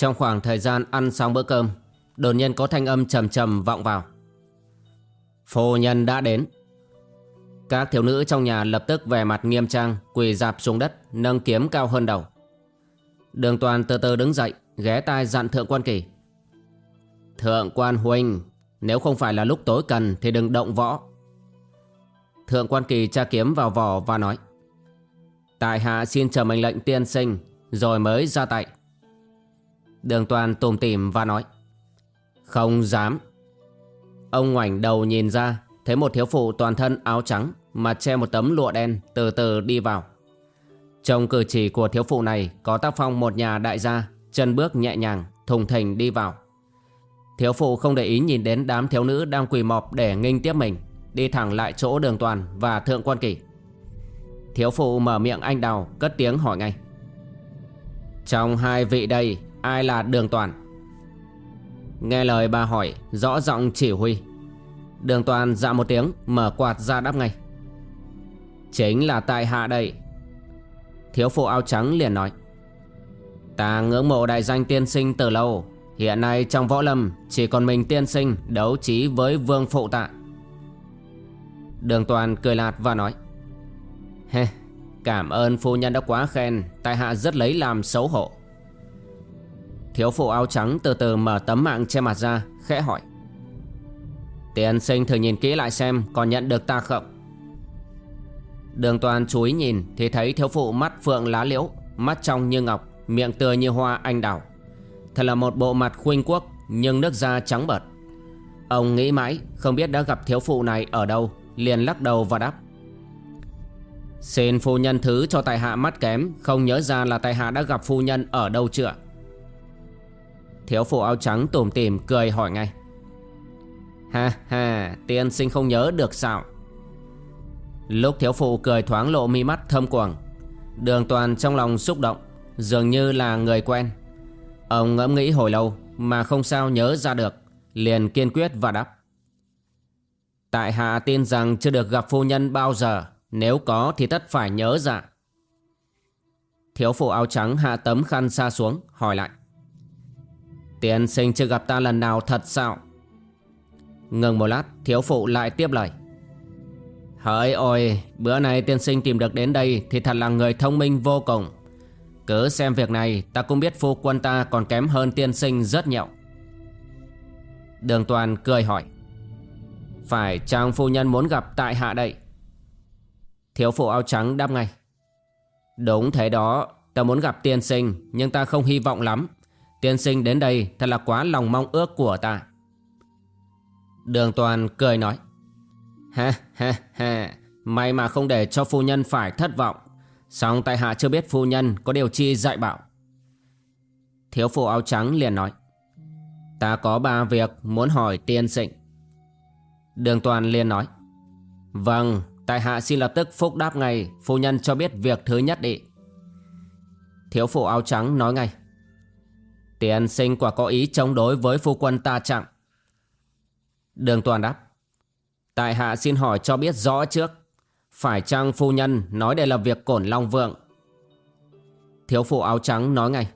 Trong khoảng thời gian ăn xong bữa cơm, Đột nhiên có thanh âm trầm trầm vọng vào. Phu nhân đã đến. Các thiếu nữ trong nhà lập tức vẻ mặt nghiêm trang, Quỳ dạp xuống đất, Nâng kiếm cao hơn đầu. Đường toàn từ từ đứng dậy, Ghé tai dặn thượng quan kỳ. Thượng quan huynh, Nếu không phải là lúc tối cần Thì đừng động võ. Thượng quan kỳ tra kiếm vào vỏ và nói. Tại hạ xin chờ mệnh lệnh tiên sinh, Rồi mới ra tay. Đường toàn tùm tìm và nói, Không dám. Ông ngoảnh đầu nhìn ra, Thấy một thiếu phụ toàn thân áo trắng Mà che một tấm lụa đen từ từ đi vào. Trong cử chỉ của thiếu phụ này Có tác phong một nhà đại gia, Chân bước nhẹ nhàng, Thùng thình đi vào. Thiếu phụ không để ý nhìn đến đám thiếu nữ Đang quỳ mọp để nghinh tiếp mình, Đi thẳng lại chỗ đường toàn và thượng quan kỷ. Thiếu phụ mở miệng anh đào, Cất tiếng hỏi ngay, Trong hai vị đây Ai là đường toàn? Nghe lời bà hỏi Rõ giọng chỉ huy. Đường toàn dạ một tiếng Mở quạt ra đáp ngay. Chính là tại hạ đây. Thiếu phụ áo trắng liền nói. Ta ngưỡng mộ đại danh tiên sinh từ lâu. Hiện nay trong võ lâm Chỉ còn mình tiên sinh đấu trí với vương phụ tạ. Đường toàn cười lạt và nói. Hê, cảm ơn phu nhân đã quá khen Tại hạ rất lấy làm xấu hổ. Thiếu phụ áo trắng từ từ mở tấm mạng che mặt ra, Khẽ hỏi. Tiên sinh thử nhìn kỹ lại xem Còn nhận được ta không? Đường toàn chú ý nhìn, Thì thấy thiếu phụ mắt phượng lá liễu, Mắt trong như ngọc, Miệng tươi như hoa anh đào. Thật là một bộ mặt khuynh quốc, Nhưng nước da trắng bợt. Ông nghĩ mãi, không biết đã gặp thiếu phụ này ở đâu, Liền lắc đầu và đáp. Xin phu nhân thứ cho tài hạ mắt kém, Không nhớ ra là tài hạ đã gặp phu nhân ở đâu chưa? Thiếu phụ áo trắng tủm tỉm cười hỏi ngay. Ha ha, Tiên sinh không nhớ được sao? Lúc thiếu phụ cười thoáng lộ mi mắt thâm quầng, Đường toàn trong lòng xúc động, Dường như là người quen. Ông ngẫm nghĩ hồi lâu Mà không sao nhớ ra được, Liền kiên quyết và đáp. Tại hạ tin rằng chưa được gặp phu nhân bao giờ, Nếu có thì tất phải nhớ ra. Thiếu phụ áo trắng hạ tấm khăn xa xuống, Hỏi lại. Tiên sinh chưa gặp ta lần nào thật sao? Ngừng một lát, Thiếu phụ lại tiếp lời. Hỡi, ôi, Bữa nay tiên sinh tìm được đến đây Thì thật là người thông minh vô cùng. Cứ xem việc này, Ta cũng biết phu quân ta còn kém hơn tiên sinh rất nhiều. Đường toàn cười hỏi. Phải, chàng phu nhân muốn gặp tại hạ đây. Thiếu phụ áo trắng đáp ngay. Đúng thế đó, Ta muốn gặp tiên sinh, Nhưng ta không hy vọng lắm. Tiên sinh đến đây thật là quá lòng mong ước của ta. Đường toàn cười nói Ha ha ha May mà không để cho phu nhân phải thất vọng. Xong tại hạ chưa biết phu nhân có điều chi dạy bảo. Thiếu phụ áo trắng liền nói, Ta có ba việc muốn hỏi tiên sinh. Đường toàn liền nói Vâng Tại hạ xin lập tức phúc đáp ngay, Phu nhân cho biết việc thứ nhất đi. Thiếu phụ áo trắng nói ngay Tiền sinh quả có ý chống đối với phu quân ta chẳng Đường toàn đáp, Tại hạ xin hỏi cho biết rõ trước. Phải chăng phu nhân nói đây là việc cổn long vượng? Thiếu phụ áo trắng nói ngay,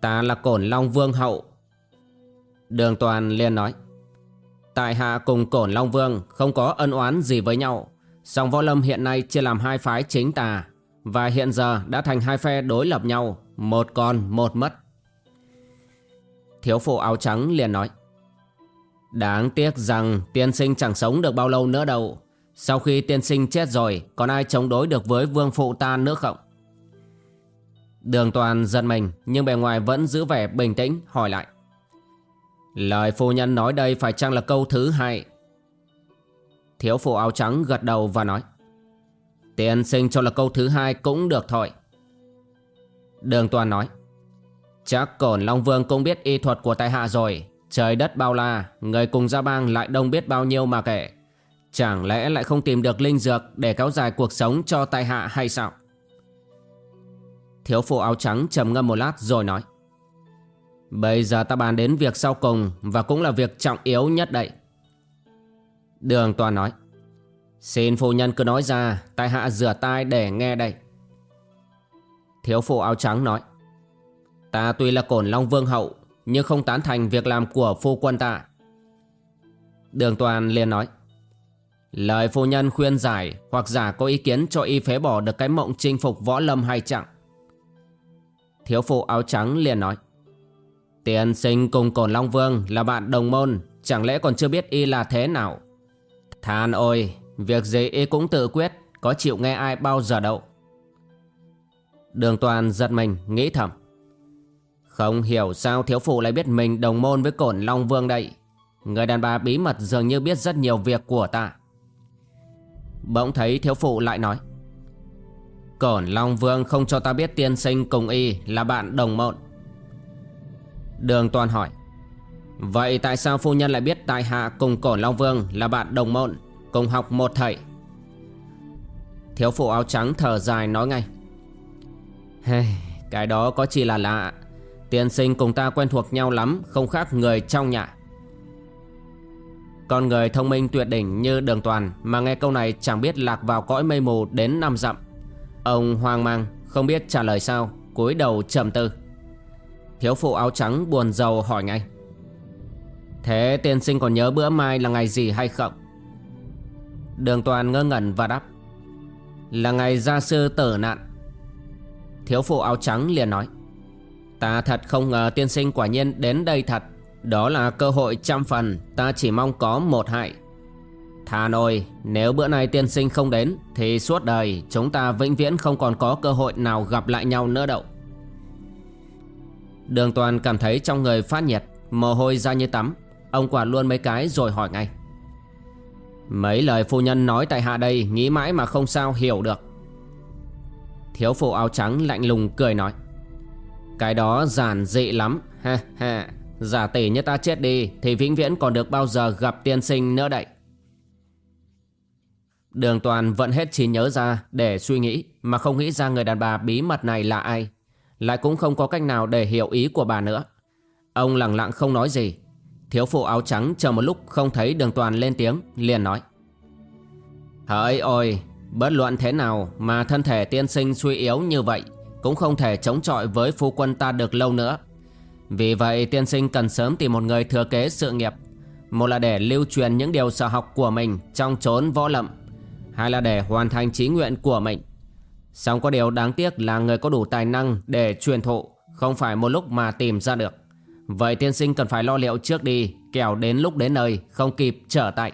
Ta là cổn long vương hậu. Đường toàn liền nói, Tại hạ cùng cổn long vương không có ân oán gì với nhau. Song võ lâm hiện nay chia làm hai phái chính tà, Và hiện giờ đã thành hai phe đối lập nhau, Một còn, một mất. Thiếu phụ áo trắng liền nói, Đáng tiếc rằng tiên sinh chẳng sống được bao lâu nữa đâu. Sau khi tiên sinh chết rồi, Còn ai chống đối được với vương phụ ta nữa không? Đường toàn giận mình, Nhưng bề ngoài vẫn giữ vẻ bình tĩnh, hỏi lại, Lời phu nhân nói đây phải chăng là câu thứ hai? Thiếu phụ áo trắng gật đầu và nói, Tiên sinh cho là câu thứ hai cũng được thôi. Đường toàn nói Chắc cổn Long Vương cũng biết y thuật của Tài hạ rồi. Trời đất bao la, Người cùng gia bang lại đông biết bao nhiêu mà kể. Chẳng lẽ lại không tìm được linh dược Để kéo dài cuộc sống cho Tài hạ hay sao? Thiếu phụ áo trắng trầm ngâm một lát rồi nói. Bây giờ ta bàn đến việc sau cùng Và cũng là việc trọng yếu nhất đây. Đường toàn nói. Xin phu nhân cứ nói ra Tài hạ rửa tai để nghe đây. Thiếu phụ áo trắng nói. Ta tuy là cổn long vương hậu, Nhưng không tán thành việc làm của phu quân ta. Đường toàn liền nói, Lời phu nhân khuyên giải Hoặc giả có ý kiến cho y phế bỏ được cái mộng chinh phục võ lâm hay chẳng? Thiếu phụ áo trắng liền nói, Tiền sinh cùng cổn long vương là bạn đồng môn, Chẳng lẽ còn chưa biết y là thế nào? Than ôi, Việc gì y cũng tự quyết, Có chịu nghe ai bao giờ đâu. Đường toàn giật mình, nghĩ thầm không hiểu sao thiếu phụ lại biết mình đồng môn với cổn Long Vương đây. Người đàn bà bí mật dường như biết rất nhiều việc của ta. Bỗng thấy thiếu phụ lại nói Cổn Long Vương không cho ta biết tiên sinh cùng y là bạn đồng môn. Đường toàn hỏi Vậy tại sao phu nhân lại biết tại hạ cùng Cổn Long Vương là bạn đồng môn Cùng học một thầy? Thiếu phụ áo trắng thở dài nói ngay hey, Cái đó có chỉ là lạ. Tiên sinh cùng ta quen thuộc nhau lắm, Không khác người trong nhà. Con người thông minh tuyệt đỉnh như đường toàn, Mà nghe câu này chẳng biết lạc vào cõi mây mù đến năm dặm. Ông hoang mang, Không biết trả lời sao, cúi đầu trầm tư. Thiếu phụ áo trắng buồn rầu hỏi ngay. Thế tiên sinh còn nhớ bữa mai là ngày gì hay không? Đường toàn ngơ ngẩn và đáp. Là ngày gia sư tử nạn. Thiếu phụ áo trắng liền nói. Ta thật không ngờ tiên sinh quả nhiên đến đây thật. Đó là cơ hội trăm phần, Ta chỉ mong có một hại. Thà nồi Nếu bữa nay tiên sinh không đến, Thì suốt đời chúng ta vĩnh viễn không còn có cơ hội nào gặp lại nhau nữa đâu. Đường toàn cảm thấy trong người phát nhiệt, Mồ hôi ra như tắm. Ông quả luôn mấy cái rồi hỏi ngay. Mấy lời phu nhân nói tại hạ đây, Nghĩ mãi mà không sao hiểu được. Thiếu phụ áo trắng lạnh lùng cười nói. Cái đó giản dị lắm. Ha ha. Giả tỷ như ta chết đi, Thì vĩnh viễn còn được bao giờ gặp tiên sinh nữa đậy Đường toàn vẫn hết trí nhớ ra Để suy nghĩ, Mà không nghĩ ra người đàn bà bí mật này là ai. Lại cũng không có cách nào để hiểu ý của bà nữa. Ông lặng lặng không nói gì. Thiếu phụ áo trắng chờ một lúc không thấy đường toàn lên tiếng, liền nói. Hỡi ôi, Bất luận thế nào mà thân thể tiên sinh suy yếu như vậy cũng không thể chống chọi với phu quân ta được lâu nữa. Vì vậy, tiên sinh cần sớm tìm một người thừa kế sự nghiệp. Một là để lưu truyền những điều sở học của mình trong chốn võ lậm Hai là để hoàn thành trí nguyện của mình. Song có điều đáng tiếc là người có đủ tài năng để truyền thụ, Không phải một lúc mà tìm ra được. Vậy tiên sinh cần phải lo liệu trước đi, Kẻo đến lúc đến nơi, không kịp trở tay.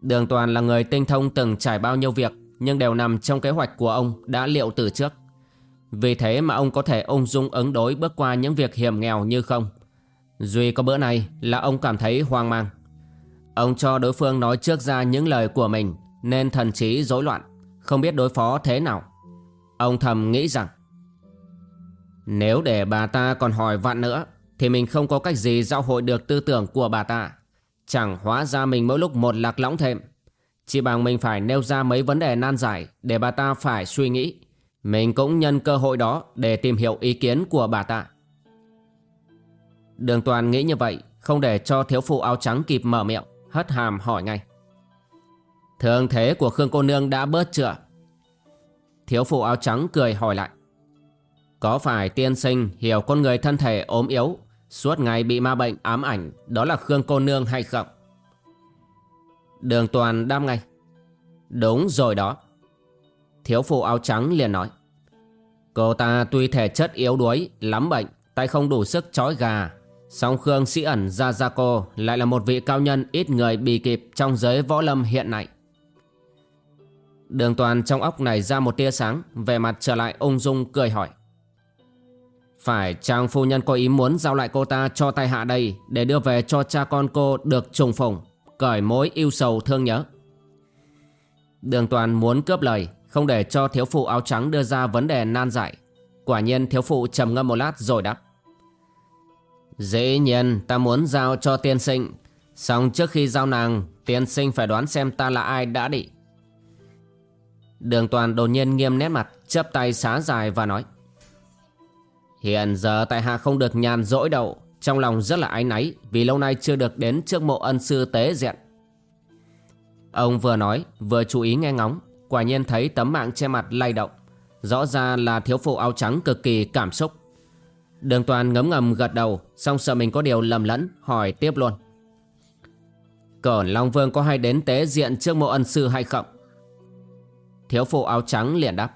Đường Toàn là người tinh thông từng trải bao nhiêu việc. Nhưng đều nằm trong kế hoạch của ông đã liệu từ trước. Vì thế mà ông có thể ung dung ứng đối bước qua những việc hiểm nghèo như không. Duy có bữa này là ông cảm thấy hoang mang. Ông cho đối phương nói trước ra những lời của mình Nên thần trí rối loạn, Không biết đối phó thế nào. Ông thầm nghĩ rằng, nếu để bà ta còn hỏi vạn nữa, Thì mình không có cách gì giao hội được tư tưởng của bà ta. Chẳng hóa ra mình mỗi lúc một lạc lõng thêm. Chỉ bằng mình phải nêu ra mấy vấn đề nan giải Để bà ta phải suy nghĩ. Mình cũng nhân cơ hội đó Để tìm hiểu ý kiến của bà ta. Đường toàn nghĩ như vậy, Không để cho thiếu phụ áo trắng kịp mở miệng, Hất hàm hỏi ngay. Thường thế của Khương cô nương đã bớt chưa? Thiếu phụ áo trắng cười hỏi lại. Có phải tiên sinh hiểu con người thân thể ốm yếu, Suốt ngày bị ma bệnh ám ảnh, Đó là Khương cô nương hay không? Đường toàn đam ngay. Đúng rồi đó. Thiếu phụ áo trắng liền nói. Cô ta tuy thể chất yếu đuối, Lắm bệnh, Tay không đủ sức chói gà. Song Khương Sĩ ẩn, Gia Gia Cô Lại là một vị cao nhân ít người bì kịp Trong giới võ lâm hiện nay. Đường toàn trong óc này ra một tia sáng Về mặt trở lại ung dung cười hỏi. Phải chàng phu nhân có ý muốn giao lại cô ta cho tay hạ đây Để đưa về cho cha con cô được trùng phùng? Cởi mối yêu sầu thương nhớ. Đường toàn muốn cướp lời, Không để cho thiếu phụ áo trắng đưa ra vấn đề nan giải. Quả nhiên thiếu phụ trầm ngâm một lát rồi đáp. Dĩ nhiên, ta muốn giao cho tiên sinh. Xong trước khi giao nàng, Tiên sinh phải đoán xem ta là ai đã đi. Đường toàn đột nhiên nghiêm nét mặt chấp tay xá dài và nói. Hiện giờ tại hạ không được nhàn rỗi đâu. Trong lòng rất là áy náy, Vì lâu nay chưa được đến trước mộ ân sư tế diện. Ông vừa nói, vừa chú ý nghe ngóng, Quả nhiên thấy tấm mạng che mặt lay động. Rõ ra là thiếu phụ áo trắng cực kỳ cảm xúc. Đường toàn ngấm ngầm gật đầu Xong sợ mình có điều lầm lẫn, Hỏi tiếp luôn. Cổn Long Vương có hay đến tế diện trước mộ ân sư hay không? Thiếu phụ áo trắng liền đáp.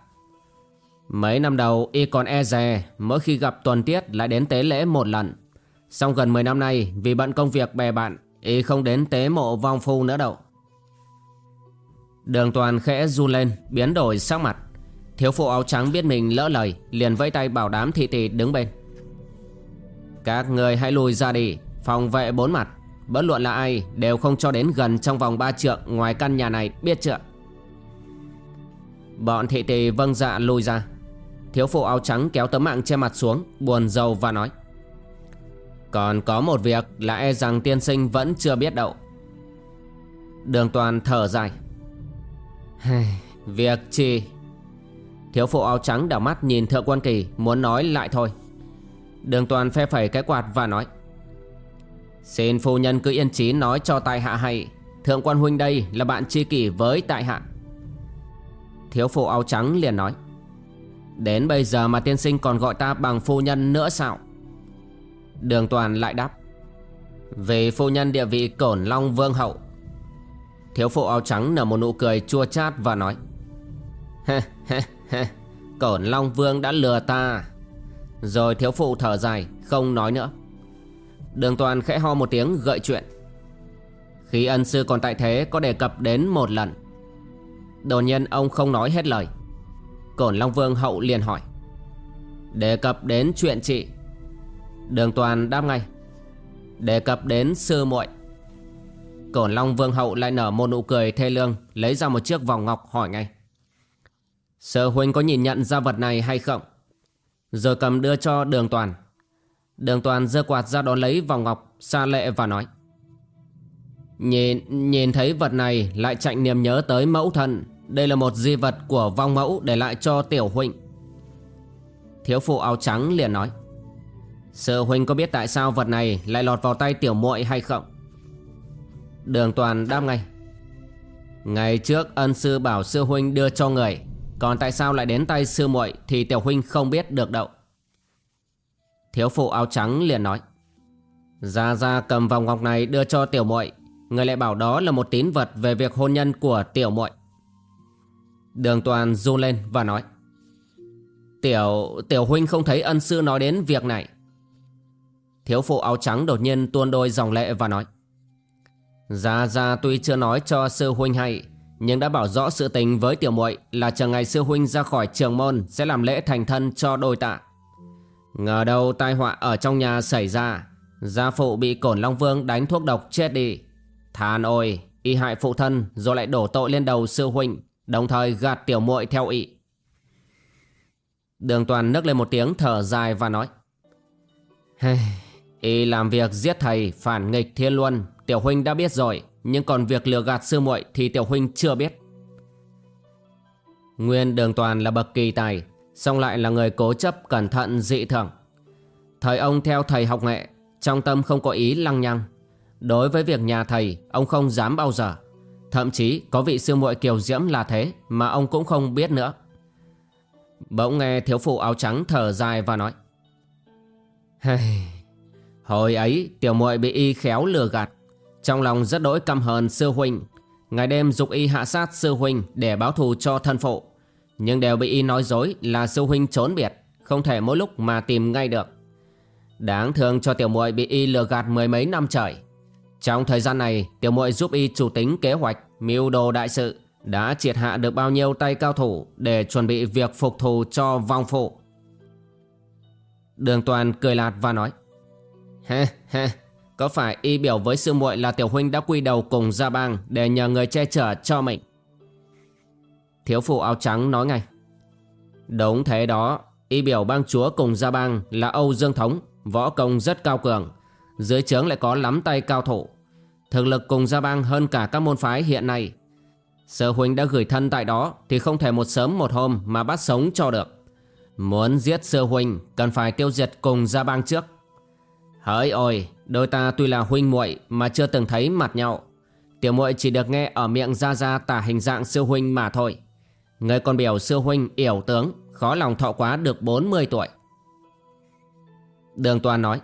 Mấy năm đầu, y còn e dè, Mỗi khi gặp tuần tiết lại đến tế lễ một lần. Xong gần 10 năm nay, Vì bận công việc bè bạn, ý không đến tế mộ vong phu nữa đâu. Đường toàn khẽ run lên, Biến đổi sắc mặt. Thiếu phụ áo trắng biết mình lỡ lời, Liền vẫy tay bảo đám thị tỷ đứng bên. Các người hãy lùi ra đi, Phòng vệ bốn mặt. Bất luận là ai, đều không cho đến gần trong vòng ba trượng Ngoài căn nhà này, biết chưa? Bọn thị tỷ vâng dạ lùi ra. Thiếu phụ áo trắng kéo tấm mạng che mặt xuống, Buồn rầu và nói. Còn có một việc là e rằng tiên sinh vẫn chưa biết đâu. Đường toàn thở dài. Việc chi? Thiếu phụ áo trắng đảo mắt nhìn thượng quan kỳ, Muốn nói lại thôi. Đường toàn phe phẩy cái quạt và nói. Xin phu nhân cứ yên trí nói cho tại hạ hay. Thượng quan huynh đây là bạn tri kỷ với tại hạ. Thiếu phụ áo trắng liền nói. Đến bây giờ mà tiên sinh còn gọi ta bằng phu nhân nữa sao? Đường toàn lại đáp. Về phu nhân địa vị cổn long vương hậu. Thiếu phụ áo trắng nở một nụ cười chua chát và nói. Ha ha ha Cổn long vương đã lừa ta. Rồi thiếu phụ thở dài, Không nói nữa. Đường toàn khẽ ho một tiếng, gợi chuyện. Khi ân sư còn tại thế, Có đề cập đến một lần. Đột nhiên ông không nói hết lời. Cổn Long Vương hậu liền hỏi. Đề cập đến chuyện chị. Đường toàn đáp ngay. Đề cập đến sư muội. Cổn Long Vương hậu lại nở một nụ cười thê lương, Lấy ra một chiếc vòng ngọc hỏi ngay. Sư huynh có nhìn nhận ra vật này hay không? Rồi cầm đưa cho đường toàn. Đường toàn giơ quạt ra đón lấy vòng ngọc, Xa lệ và nói. Nhìn nhìn thấy vật này lại chạy niềm nhớ tới mẫu thân. Đây là một di vật của vong mẫu để lại cho tiểu huynh Thiếu phụ áo trắng liền nói. Sư huynh có biết tại sao vật này lại lọt vào tay tiểu muội hay không? Đường toàn đáp ngay. Ngày trước ân sư bảo sư huynh đưa cho người, Còn tại sao lại đến tay sư muội thì tiểu huynh không biết được đâu. Thiếu phụ áo trắng liền nói. Gia Gia cầm vòng ngọc này đưa cho tiểu muội, Người lại bảo đó là một tín vật về việc hôn nhân của tiểu muội. Đường toàn run lên và nói. Tiểu tiểu huynh không thấy ân sư nói đến việc này. Thiếu phụ áo trắng đột nhiên tuôn đôi dòng lệ và nói Gia Gia tuy chưa nói cho sư huynh hay Nhưng đã bảo rõ sự tình với tiểu muội Là chờ ngày sư huynh ra khỏi trường môn Sẽ làm lễ thành thân cho đôi tạ Ngờ đâu tai họa ở trong nhà xảy ra Gia phụ bị cổn Long Vương đánh thuốc độc chết đi Than ôi, y hại phụ thân rồi lại đổ tội lên đầu sư huynh, đồng thời gạt tiểu muội theo ý. Đường toàn nức lên một tiếng thở dài và nói. Hây y làm việc giết thầy phản nghịch thiên luân, tiểu huynh đã biết rồi, nhưng còn việc lừa gạt sư muội thì tiểu huynh chưa biết. Nguyên đường toàn là bậc kỳ tài, song lại là người cố chấp cẩn thận dị thường. Thời ông theo thầy học nghệ, trong tâm không có ý lăng nhăng, Đối với việc nhà thầy Ông không dám bao giờ Thậm chí có vị sư muội kiều diễm là thế Mà ông cũng không biết nữa Bỗng nghe thiếu phụ áo trắng thở dài và nói Hây Hồi ấy, tiểu muội bị y khéo lừa gạt. Trong lòng rất đỗi căm hờn sư huynh. Ngày đêm dục y hạ sát sư huynh Để báo thù cho thân phụ. Nhưng đều bị y nói dối là sư huynh trốn biệt, Không thể mỗi lúc mà tìm ngay được. Đáng thương cho tiểu muội bị y lừa gạt mười mấy năm trời. Trong thời gian này, tiểu muội giúp y chủ tính kế hoạch, Mưu đồ đại sự, Đã triệt hạ được bao nhiêu tay cao thủ Để chuẩn bị việc phục thù cho vong phụ. Đường toàn cười lạt và nói Ha ha Có phải y biểu với sư muội là tiểu huynh đã quy đầu cùng gia bang Để nhờ người che chở cho mình? Thiếu phụ áo trắng nói ngay. Đúng thế đó, Y biểu bang chúa cùng gia bang là Âu Dương Thống, Võ công rất cao cường, Dưới trướng lại có lắm tay cao thủ. Thực lực cùng gia bang hơn cả các môn phái hiện nay. Sơ huynh đã gửi thân tại đó Thì không thể một sớm một hôm mà bắt sống cho được. Muốn giết sơ huynh, Cần phải tiêu diệt cùng gia bang trước. Hỡi ôi, Đôi ta tuy là huynh muội Mà chưa từng thấy mặt nhau. Tiểu muội chỉ được nghe ở miệng ra ra tả hình dạng sư huynh mà thôi. Người còn biểu sư huynh yểu tướng, Khó lòng thọ quá được 40 tuổi. Đường toàn nói,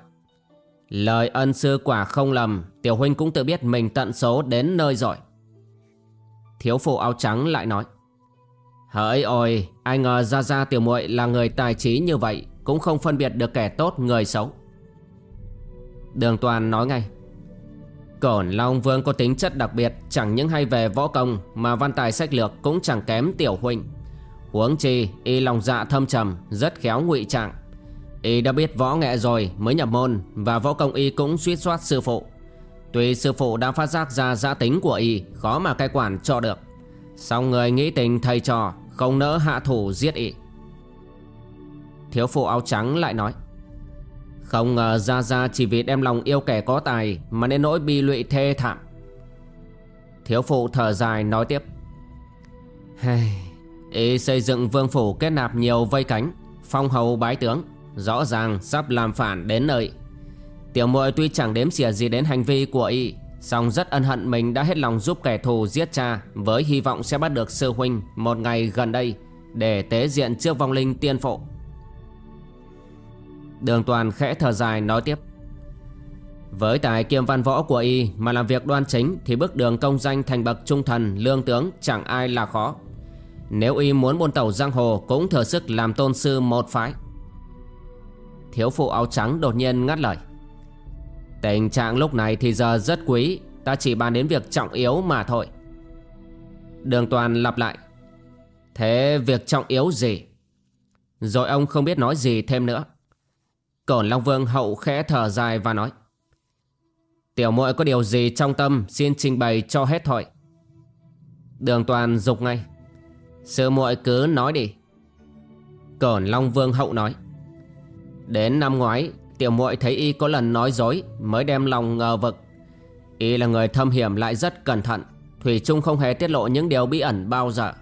Lời ân sư quả không lầm, Tiểu huynh cũng tự biết mình tận số đến nơi rồi. Thiếu phụ áo trắng lại nói, Hỡi ôi, Ai ngờ ra ra tiểu muội là người tài trí như vậy, Cũng không phân biệt được kẻ tốt người xấu. Đường toàn nói ngay. Cổn Long Vương có tính chất đặc biệt, Chẳng những hay về võ công, Mà văn tài sách lược cũng chẳng kém tiểu huynh Huống chi, y lòng dạ thâm trầm, Rất khéo ngụy trạng. Y đã biết võ nghệ rồi mới nhập môn, Và võ công y cũng suýt soát sư phụ. Tuy sư phụ đã phát giác ra giã tính của y, Khó mà cai quản cho được. Xong người nghĩ tình thầy trò, Không nỡ hạ thủ giết y. Thiếu phụ áo trắng lại nói. Không ngờ gia gia chỉ vì đem lòng yêu kẻ có tài Mà nên nỗi bi lụy thê thảm. Thiếu phụ thở dài nói tiếp. Hey, Ý xây dựng vương phủ kết nạp nhiều vây cánh Phong hầu bái tướng Rõ ràng sắp làm phản đến nơi. Tiểu muội tuy chẳng đếm xỉa gì đến hành vi của y song rất ân hận mình đã hết lòng giúp kẻ thù giết cha Với hy vọng sẽ bắt được sư huynh một ngày gần đây Để tế diện trước vong linh tiên phụ. Đường toàn khẽ thở dài nói tiếp. Với tài kiêm văn võ của y mà làm việc đoan chính Thì bước đường công danh thành bậc trung thần, lương tướng chẳng ai là khó. Nếu y muốn buôn tàu giang hồ cũng thừa sức làm tôn sư một phái. Thiếu phụ áo trắng đột nhiên ngắt lời. Tình trạng lúc này thì giờ rất quý, Ta chỉ bàn đến việc trọng yếu mà thôi. Đường toàn lặp lại. Thế việc trọng yếu gì? Rồi ông không biết nói gì thêm nữa. Cổn Long Vương hậu khẽ thở dài và nói, Tiểu muội có điều gì trong tâm Xin trình bày cho hết thôi Đường toàn dục ngay, Sư muội cứ nói đi. Cổn Long Vương hậu nói, Đến năm ngoái, Tiểu muội thấy y có lần nói dối Mới đem lòng ngờ vực. Y là người thâm hiểm lại rất cẩn thận, Thủy Trung không hề tiết lộ những điều bí ẩn bao giờ.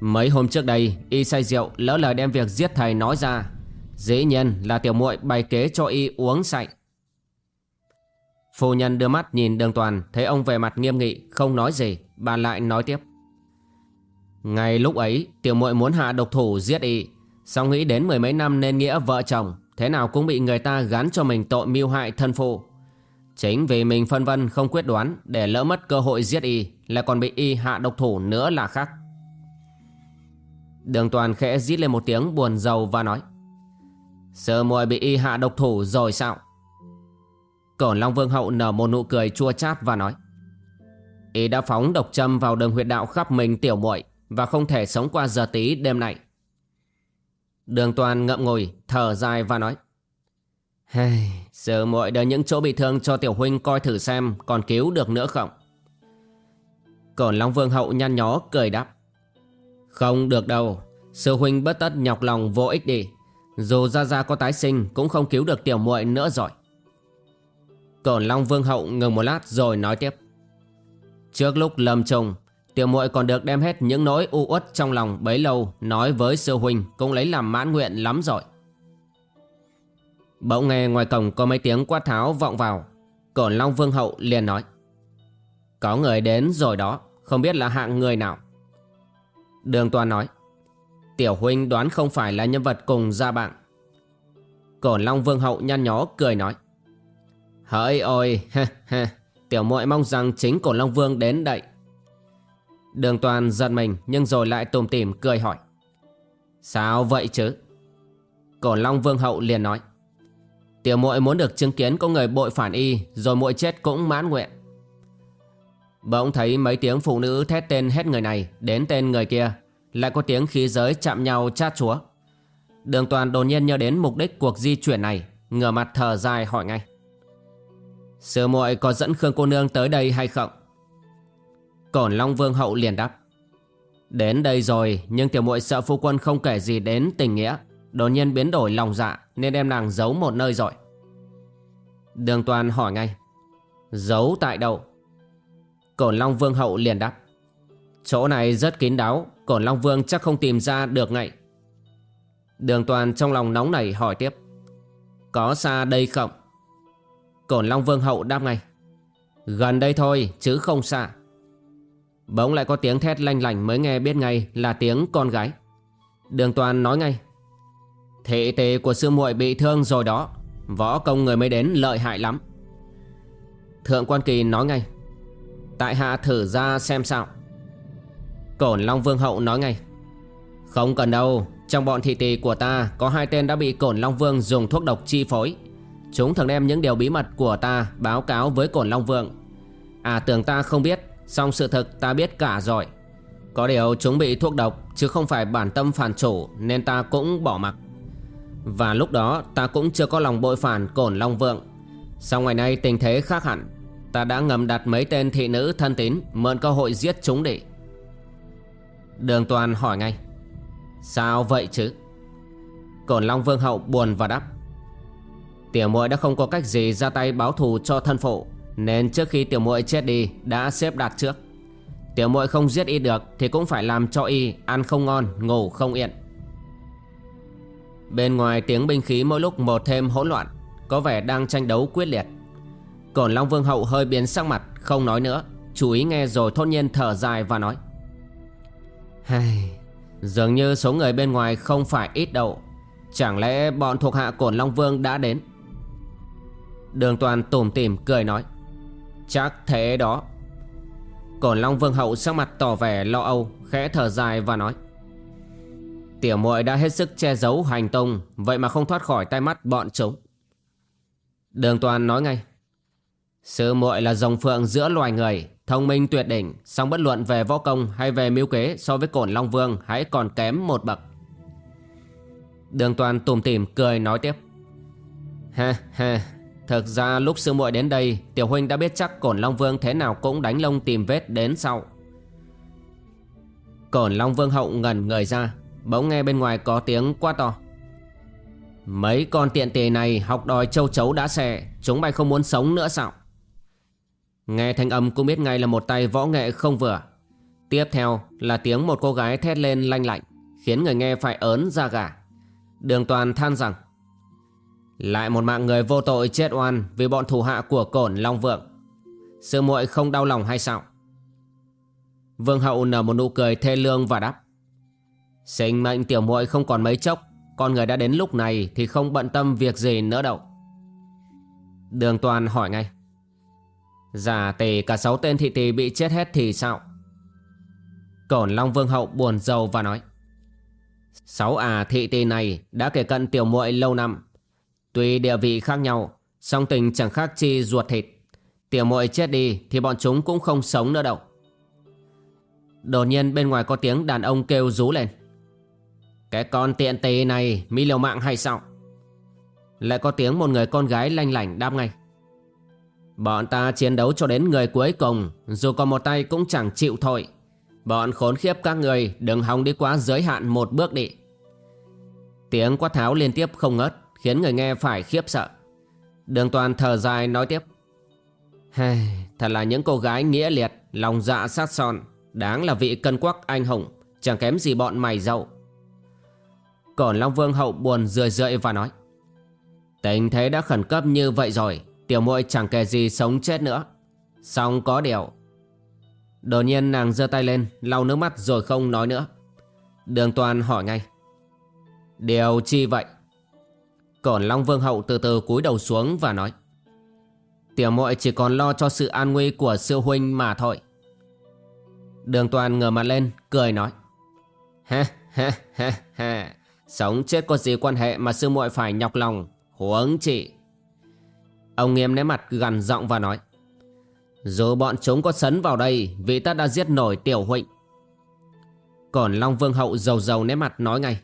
Mấy hôm trước đây, Y say rượu lỡ lời đem việc giết thầy nói ra Dĩ nhiên là tiểu muội bày kế cho Y uống sạch. Phu nhân đưa mắt nhìn đường toàn, Thấy ông về mặt nghiêm nghị, Không nói gì, Bà lại nói tiếp. Ngày lúc ấy, tiểu muội muốn hạ độc thủ giết Y Xong nghĩ đến mười mấy năm nên nghĩa vợ chồng, Thế nào cũng bị người ta gán cho mình tội mưu hại thân phụ. Chính vì mình phân vân không quyết đoán, Để lỡ mất cơ hội giết y Là còn bị y hạ độc thủ nữa là khác. Đường toàn khẽ rít lên một tiếng buồn rầu và nói Sợ muội bị y hạ độc thủ rồi sao? Cổn Long Vương Hậu nở một nụ cười chua chát và nói Y đã phóng độc châm vào đường huyệt đạo khắp mình tiểu muội Và không thể sống qua giờ tí đêm nay Đường toàn ngậm ngùi thở dài và nói hey, Giờ muội đưa những chỗ bị thương cho tiểu huynh coi thử xem còn cứu được nữa không? Cổn Long Vương Hậu nhăn nhó cười đáp Không được đâu. Sư huynh bất tất nhọc lòng vô ích đi. Dù ra ra có tái sinh Cũng không cứu được tiểu muội nữa rồi Cổn Long Vương Hậu ngừng một lát rồi nói tiếp Trước lúc lâm trùng Tiểu muội còn được đem hết những nỗi u uất trong lòng bấy lâu nói với sư huynh cũng lấy làm mãn nguyện lắm rồi. Bỗng nghe ngoài cổng có mấy tiếng quát tháo vọng vào. Cổn Long Vương Hậu liền nói. Có người đến rồi đó, không biết là hạng người nào. Đường Toàn nói. Tiểu huynh đoán không phải là nhân vật cùng gia bạn. Cổn Long Vương Hậu nhăn nhó cười nói. Hỡi ôi, ha ha, tiểu muội mong rằng chính Cổn Long Vương đến đậy Đường toàn giận mình nhưng rồi lại tùm tìm cười hỏi. Sao vậy chứ Cổn Long Vương Hậu liền nói Tiểu muội muốn được chứng kiến có người bội phản y Rồi muội chết cũng mãn nguyện Bỗng thấy mấy tiếng phụ nữ thét tên hết người này Đến tên người kia lại có tiếng khí giới chạm nhau chát chúa. Đường toàn đột nhiên nhớ đến mục đích cuộc di chuyển này, Ngửa mặt thở dài hỏi ngay. Sư muội có dẫn Khương cô nương tới đây hay không? Cổn Long Vương Hậu liền đáp. Đến đây rồi, nhưng tiểu muội sợ phu quân không kể gì đến tình nghĩa. Đột nhiên biến đổi lòng dạ Nên đem nàng giấu một nơi rồi. Đường toàn hỏi ngay. Giấu tại đâu? Cổn Long Vương hậu liền đáp. Chỗ này rất kín đáo Cổn Long Vương chắc không tìm ra được ngay. Đường toàn trong lòng nóng nảy hỏi tiếp. Có xa đây không? Cổn Long Vương hậu đáp ngay. Gần đây thôi, chứ không xa. Bỗng lại có tiếng thét lanh lảnh mới nghe biết ngay là tiếng con gái. Đường toàn nói ngay. Thị tề của sư muội bị thương rồi đó. Võ công người mới đến lợi hại lắm. Thượng quan kỳ nói ngay. Tại hạ thử ra xem sao. Cổn Long Vương Hậu nói ngay. Không cần đâu, Trong bọn thị tỳ của ta Có hai tên đã bị Cổn Long Vương dùng thuốc độc chi phối. Chúng thường đem những điều bí mật của ta Báo cáo với Cổn Long Vương. À tưởng ta không biết, song sự thực ta biết cả rồi. Có điều chúng bị thuốc độc, Chứ không phải bản tâm phản chủ, Nên ta cũng bỏ mặc. Và lúc đó, ta cũng chưa có lòng bội phản cổn Long Vương. Sau ngày nay tình thế khác hẳn, Ta đã ngầm đặt mấy tên thị nữ thân tín, Mượn cơ hội giết chúng đi. Đường toàn hỏi ngay. Sao vậy chứ? Cổn Long Vương Hậu buồn và đáp. Tiểu muội đã không có cách gì ra tay báo thù cho thân phụ, Nên trước khi tiểu muội chết đi, Đã xếp đặt trước. Tiểu muội không giết y được Thì cũng phải làm cho y ăn không ngon, Ngủ không yên. Bên ngoài tiếng binh khí mỗi lúc một thêm hỗn loạn, Có vẻ đang tranh đấu quyết liệt. Cổn Long Vương Hậu hơi biến sắc mặt, Không nói nữa, Chú ý nghe rồi thốt nhiên thở dài và nói. Hay, Dường như số người bên ngoài không phải ít đâu. Chẳng lẽ bọn thuộc hạ Cổn Long Vương đã đến? Đường toàn tủm tỉm cười nói. Chắc thế đó. Cổn Long Vương Hậu sắc mặt tỏ vẻ lo âu Khẽ thở dài và nói. Tiểu muội đã hết sức che giấu hành tung Vậy mà không thoát khỏi tay mắt bọn chúng. Đường toàn nói ngay. Sư muội là dòng phượng giữa loài người Thông minh, tuyệt đỉnh, song bất luận về võ công hay về mưu kế So với cổn Long Vương hãy còn kém một bậc. Đường toàn tùm tìm, cười nói tiếp. Ha ha Thực ra lúc sư muội đến đây, Tiểu huynh đã biết chắc cổn Long Vương thế nào cũng đánh lông tìm vết đến sau. Cổn Long Vương hậu ngẩn người ra, Bỗng nghe bên ngoài có tiếng quá to. Mấy con tiện tề này học đòi châu chấu đã xẻ, Chúng bay không muốn sống nữa sao? Nghe thanh âm cũng biết ngay là một tay võ nghệ không vừa. Tiếp theo là tiếng một cô gái thét lên lanh lạnh, Khiến người nghe phải ớn ra gà. Đường toàn than rằng, Lại một mạng người vô tội chết oan Vì bọn thủ hạ của cổn Long Vượng. Sư muội không đau lòng hay sao? Vương hậu nở một nụ cười thê lương và đáp, Sinh mệnh tiểu muội không còn mấy chốc, Con người đã đến lúc này Thì không bận tâm việc gì nữa đâu. Đường toàn hỏi ngay Giả tỷ cả sáu tên thị tỷ bị chết hết thì sao? Cổn Long Vương Hậu buồn rầu và nói, Sáu à thị tỷ này đã kể cận tiểu muội lâu năm. Tuy địa vị khác nhau, song tình chẳng khác chi ruột thịt. Tiểu muội chết đi thì bọn chúng cũng không sống nữa đâu. Đột nhiên bên ngoài có tiếng đàn ông kêu rú lên. Cái con tiện tỳ này, mi liều mạng hay sao? Lại có tiếng một người con gái lanh lảnh đáp ngay. Bọn ta chiến đấu cho đến người cuối cùng Dù còn một tay cũng chẳng chịu thôi Bọn khốn khiếp các người Đừng hòng đi quá giới hạn một bước đi. Tiếng quát tháo liên tiếp không ngớt Khiến người nghe phải khiếp sợ. Đường toàn thở dài nói tiếp. Hey, Thật là những cô gái nghĩa liệt Lòng dạ sát son Đáng là vị cân quắc anh hùng Chẳng kém gì bọn mày dậu. Cổn Long Vương hậu buồn rười rượi và nói. Tình thế đã khẩn cấp như vậy rồi Tiểu muội chẳng kể gì sống chết nữa. Xong có điều. Đột nhiên nàng giơ tay lên, lau nước mắt rồi không nói nữa. Đường toàn hỏi ngay. Điều chi vậy? Cổn Long Vương hậu từ từ cúi đầu xuống và nói. Tiểu muội chỉ còn lo cho sự an nguy của sư huynh mà thôi. Đường toàn ngửa mặt lên, cười nói. Ha ha ha ha Sống chết có gì quan hệ mà sư muội phải nhọc lòng? Huống chị Ông nghiêm nét mặt gần giọng và nói, Dù bọn chúng có sấn vào đây, Vì ta đã giết nổi tiểu huynh Còn Long Vương Hậu dầu dầu nét mặt nói ngay,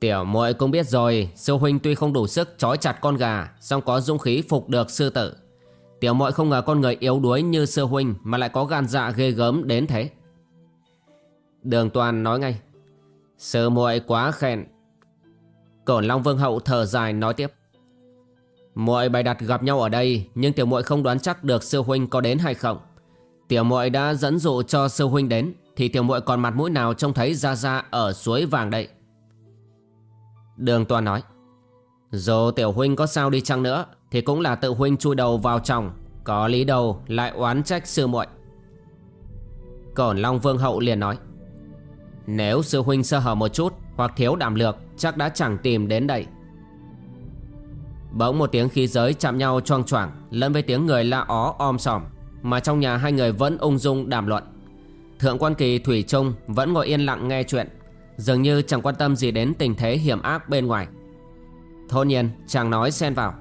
Tiểu muội cũng biết rồi, Sư huynh tuy không đủ sức trói chặt con gà, song có dung khí phục được sư tử. Tiểu muội không ngờ con người yếu đuối như sư huynh Mà lại có gan dạ ghê gớm đến thế. Đường toàn nói ngay, Sư muội quá khen. Cổn Long Vương Hậu thở dài nói tiếp muội bày đặt gặp nhau ở đây, nhưng tiểu muội không đoán chắc được sư huynh có đến hay không. Tiểu muội đã dẫn dụ cho sư huynh đến, thì tiểu muội còn mặt mũi nào trông thấy ra ra ở suối vàng đây? Đường toàn nói. Dù tiểu huynh có sao đi chăng nữa, thì cũng là tự huynh chui đầu vào chồng, có lý đầu lại oán trách sư muội. Cổn long vương hậu liền nói. Nếu sư huynh sơ hở một chút hoặc thiếu đảm lược, chắc đã chẳng tìm đến đây. Bỗng một tiếng khí giới chạm nhau choang choảng lẫn với tiếng người la ó om sòm mà trong nhà hai người vẫn ung dung đàm luận. Thượng quan kỳ Thủy Trung vẫn ngồi yên lặng nghe chuyện, dường như chẳng quan tâm gì đến tình thế hiểm ác bên ngoài. Thôn nhiên chàng nói xen vào.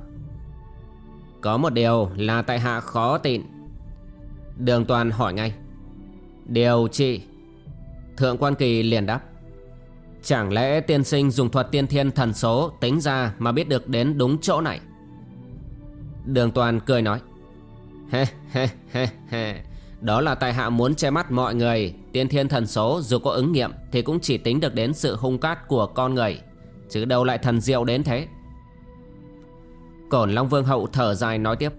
Có một điều là tại hạ khó tịn. Đường toàn hỏi ngay. Điều chi? Thượng quan kỳ liền đáp. Chẳng lẽ tiên sinh dùng thuật tiên thiên thần số tính ra mà biết được đến đúng chỗ này? Đường toàn cười nói. He he he he. Đó là tài hạ muốn che mắt mọi người Tiên thiên thần số dù có ứng nghiệm Thì cũng chỉ tính được đến sự hung cát của con người Chứ đâu lại thần diệu đến thế Cổn Long Vương Hậu thở dài nói tiếp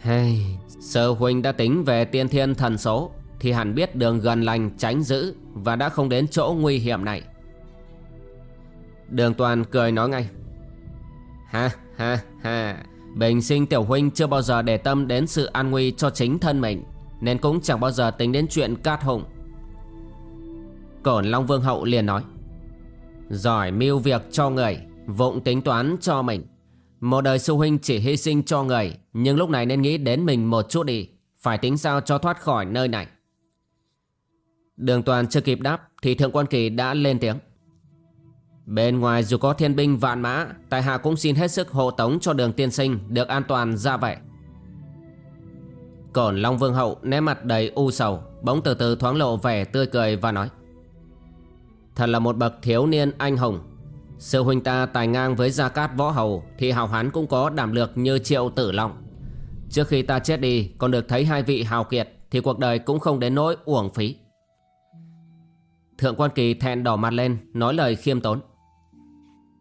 Hey, Sơ huynh đã tính về tiên thiên thần số thì hẳn biết đường gần lành tránh giữ Và đã không đến chỗ nguy hiểm này. Đường toàn cười nói ngay. Ha ha ha. Bình sinh tiểu huynh chưa bao giờ để tâm đến sự an nguy cho chính thân mình, Nên cũng chẳng bao giờ tính đến chuyện cát hùng. Cổn Long Vương Hậu liền nói. Giỏi mưu việc cho người, Vụng tính toán cho mình. Một đời sư huynh chỉ hy sinh cho người, Nhưng lúc này nên nghĩ đến mình một chút đi, Phải tính sao cho thoát khỏi nơi này. Đường toàn chưa kịp đáp Thì thượng quan kỳ đã lên tiếng. Bên ngoài dù có thiên binh vạn mã Tài hạ cũng xin hết sức hộ tống cho đường tiên sinh Được an toàn ra vậy. Cổn Long Vương Hậu nét mặt đầy u sầu, Bỗng từ từ thoáng lộ vẻ tươi cười và nói, Thật là một bậc thiếu niên anh hùng. Sư huynh ta tài ngang với Gia Cát Võ Hầu Thì hào hán cũng có đảm lược như triệu tử long. Trước khi ta chết đi, Còn được thấy hai vị hào kiệt Thì cuộc đời cũng không đến nỗi uổng phí. Thượng quan kỳ thẹn đỏ mặt lên, Nói lời khiêm tốn.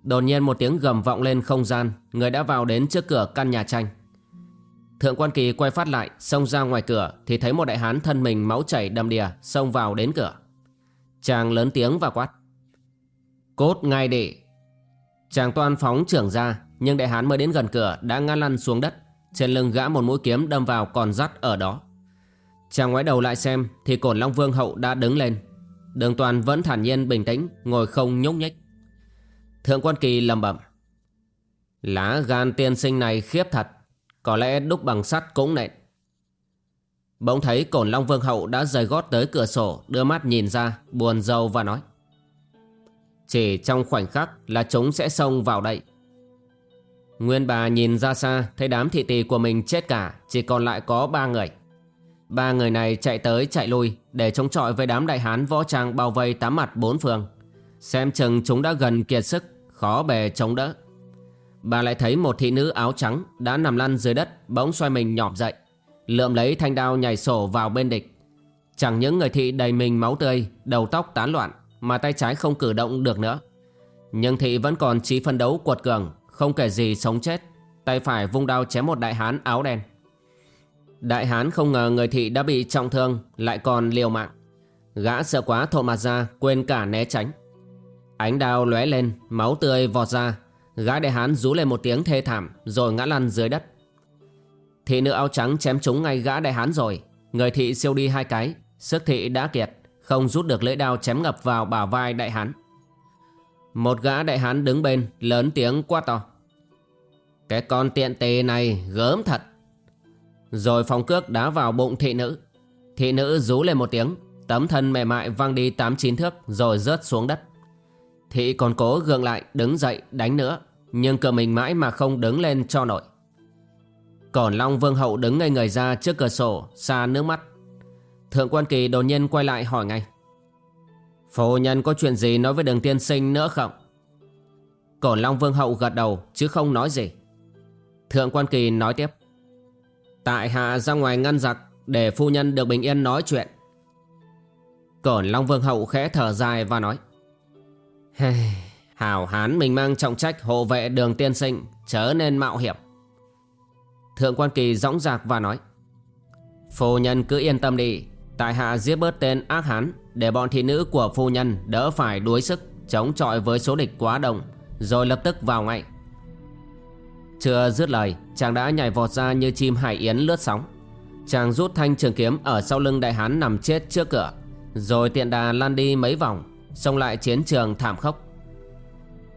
Đột nhiên một tiếng gầm vọng lên không gian, Người đã vào đến trước cửa căn nhà tranh. Thượng quan kỳ quay phát lại, Xông ra ngoài cửa Thì thấy một đại hán thân mình máu chảy đầm đìa Xông vào đến cửa. Chàng lớn tiếng và quát. Cốt ngay đệ. Chàng toan phóng trưởng ra, Nhưng đại hán mới đến gần cửa Đã ngã lăn xuống đất. Trên lưng gã một mũi kiếm đâm vào còn rắt ở đó. Chàng ngoái đầu lại xem Thì cổn Long Vương hậu đã đứng lên. Đường toàn vẫn thản nhiên bình tĩnh, Ngồi không nhúc nhích. Thượng quan kỳ lầm bẩm, Lá gan tiên sinh này khiếp thật, Có lẽ đúc bằng sắt cũng nện. Bỗng thấy cổn long vương hậu đã rời gót tới cửa sổ, Đưa mắt nhìn ra, Buồn rầu và nói, Chỉ trong khoảnh khắc là chúng sẽ xông vào đây. Nguyên bà nhìn ra xa, Thấy đám thị tỳ của mình chết cả, Chỉ còn lại có ba người. Ba người này chạy tới chạy lui để chống chọi với đám đại hán võ trang bao vây tám mặt bốn phương. Xem chừng chúng đã gần kiệt sức, khó bề chống đỡ. Bà lại thấy một thị nữ áo trắng đã nằm lăn dưới đất bỗng xoay mình nhọp dậy. Lượm lấy thanh đao nhảy sổ vào bên địch. Chẳng những người thị đầy mình máu tươi, đầu tóc tán loạn mà tay trái không cử động được nữa. Nhưng thị vẫn còn trí phân đấu cuột cường, không kể gì sống chết. Tay phải vung đao chém một đại hán áo đen. Đại hán không ngờ người thị đã bị trọng thương, Lại còn liều mạng. Gã sợ quá thổ mặt ra, Quên cả né tránh. Ánh đao lóe lên, Máu tươi vọt ra. Gã đại hán rú lên một tiếng thê thảm, Rồi ngã lăn dưới đất. Thị nữ áo trắng chém trúng ngay gã đại hán rồi. Người thị siêu đi hai cái, Sức thị đã kiệt, Không rút được lưỡi đao chém ngập vào bả vai đại hán. Một gã đại hán đứng bên, Lớn tiếng quát to. Cái con tiện tề này gớm thật rồi phóng cước đá vào bụng thị nữ. Thị nữ rú lên một tiếng, Tấm thân mềm mại văng đi tám chín thước Rồi rớt xuống đất. Thị còn cố gượng lại, đứng dậy, đánh nữa, Nhưng cửa mình mãi mà không đứng lên cho nổi. Còn Long Vương Hậu đứng ngây người ra trước cửa sổ, Xa nước mắt. Thượng quan kỳ đột nhiên quay lại hỏi ngay. Phu nhân có chuyện gì nói với đường tiên sinh nữa không? Cổn Long Vương Hậu gật đầu, chứ không nói gì. Thượng quan kỳ nói tiếp. Tại hạ ra ngoài ngăn giặc Để phu nhân được bình yên nói chuyện. Cổn Long Vương Hậu khẽ thở dài và nói Hảo hán mình mang trọng trách hộ vệ đường tiên sinh, Chớ nên mạo hiểm. Thượng quan kỳ dõng dạc và nói, Phu nhân cứ yên tâm đi, Tại hạ giết bớt tên ác hán Để bọn thị nữ của phu nhân đỡ phải đuối sức, Chống chọi với số địch quá đông, Rồi lập tức vào ngay. Chưa dứt lời, Chàng đã nhảy vọt ra như chim hải yến lướt sóng. Chàng rút thanh trường kiếm Ở sau lưng đại hán nằm chết trước cửa, Rồi tiện đà lan đi mấy vòng, Xông lại chiến trường thảm khốc.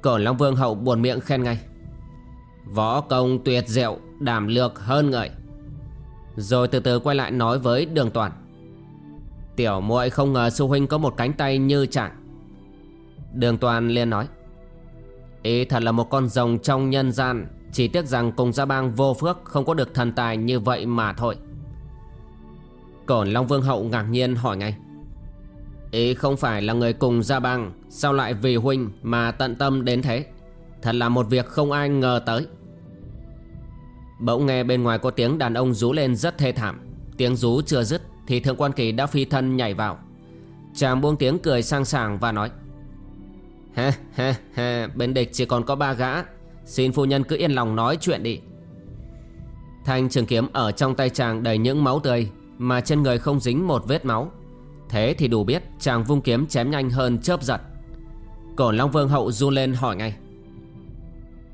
Cổn Long Vương hậu buồn miệng khen ngay, Võ công tuyệt diệu, Đảm lược hơn người. Rồi từ từ quay lại nói với đường toàn, Tiểu muội không ngờ sư huynh có một cánh tay như chàng. Đường toàn liền nói, Ý thật là một con rồng trong nhân gian chỉ tiếc rằng cùng gia bang vô phước, Không có được thần tài như vậy mà thôi. Cổn Long Vương Hậu ngạc nhiên hỏi ngay. Ý không phải là người cùng gia bang, Sao lại vì huynh mà tận tâm đến thế? Thật là một việc không ai ngờ tới. Bỗng nghe bên ngoài có tiếng đàn ông rú lên rất thê thảm. Tiếng rú chưa dứt Thì thượng quan kỳ đã phi thân nhảy vào. Chàng buông tiếng cười sang sảng và nói. Ha ha ha Bên địch chỉ còn có ba gã. Xin phu nhân cứ yên lòng nói chuyện đi. Thanh trường kiếm ở trong tay chàng đầy những máu tươi, Mà trên người không dính một vết máu. Thế thì đủ biết chàng vung kiếm chém nhanh hơn chớp giật. Cổn Long Vương hậu run lên hỏi ngay.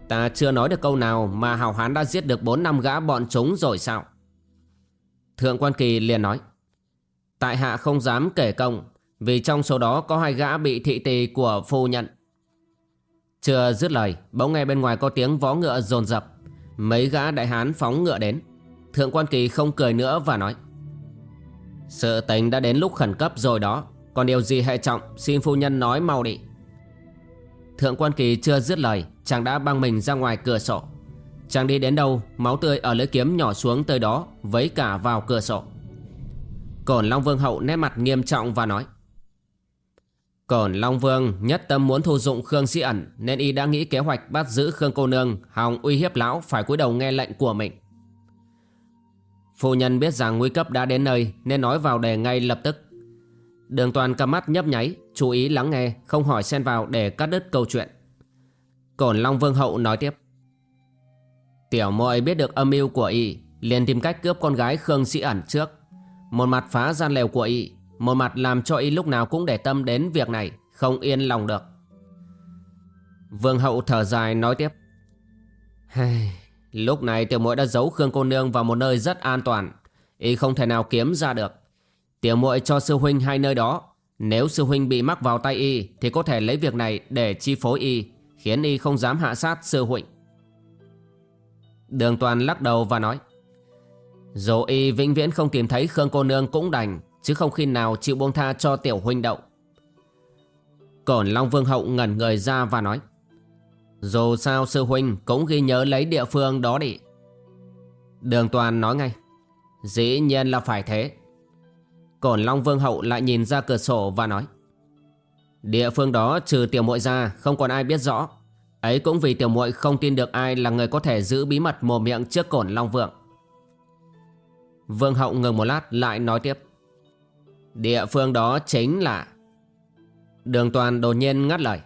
Ta chưa nói được câu nào mà hào hán đã giết được 4 năm gã bọn chúng rồi sao? Thượng quan kỳ liền nói. Tại hạ không dám kể công, Vì trong số đó có hai gã bị thị tỳ của phu nhận chưa dứt lời, Bỗng nghe bên ngoài có tiếng vó ngựa dồn dập. Mấy gã đại hán phóng ngựa đến. Thượng quan kỳ không cười nữa và nói, sự tình đã đến lúc khẩn cấp rồi đó. Còn điều gì hệ trọng, Xin phu nhân nói mau đi. Thượng quan kỳ chưa dứt lời, Chàng đã băng mình ra ngoài cửa sổ. Chàng đi đến đâu, Máu tươi ở lưỡi kiếm nhỏ xuống tới đó, Vấy cả vào cửa sổ. Cổn Long Vương hậu nét mặt nghiêm trọng và nói Cổn, Long Vương, nhất tâm muốn thu dụng Khương Sĩ ẩn, Nên y đã nghĩ kế hoạch bắt giữ Khương cô nương Hòng uy hiếp lão phải cúi đầu nghe lệnh của mình. Phu nhân biết rằng nguy cấp đã đến nơi, Nên nói vào đề ngay lập tức. Đường toàn cầm mắt nhấp nháy, Chú ý lắng nghe, Không hỏi xen vào để cắt đứt câu chuyện. Cổn, Long Vương Hậu nói tiếp. Tiểu muội biết được âm mưu của y, liền tìm cách cướp con gái Khương Sĩ ẩn trước. Một mặt phá gian lều của y một mặt làm cho y lúc nào cũng để tâm đến việc này Không yên lòng được. Vương Hậu thở dài nói tiếp. Lúc này tiểu muội đã giấu Khương cô nương vào một nơi rất an toàn, y không thể nào kiếm ra được. Tiểu muội cho sư huynh hai nơi đó, nếu sư huynh bị mắc vào tay y thì có thể lấy việc này để chi phối y, khiến y không dám hạ sát sư huynh. Đường Toàn lắc đầu và nói: Dù y vĩnh viễn không tìm thấy Khương cô nương cũng đành, chứ không khi nào chịu buông tha cho tiểu huynh đậu. Cổn Long Vương hậu ngẩn người ra và nói: dù sao sư huynh cũng ghi nhớ lấy địa phương đó đi. Đường toàn nói ngay, Dĩ nhiên là phải thế. Cổn Long Vương Hậu lại nhìn ra cửa sổ và nói, Địa phương đó trừ tiểu muội ra, không còn ai biết rõ. Ấy cũng vì tiểu muội không tin được ai là người có thể giữ bí mật mồm miệng trước cổn Long Vương. Vương Hậu ngừng một lát lại nói tiếp Địa phương đó chính là Đường toàn đột nhiên ngắt lời.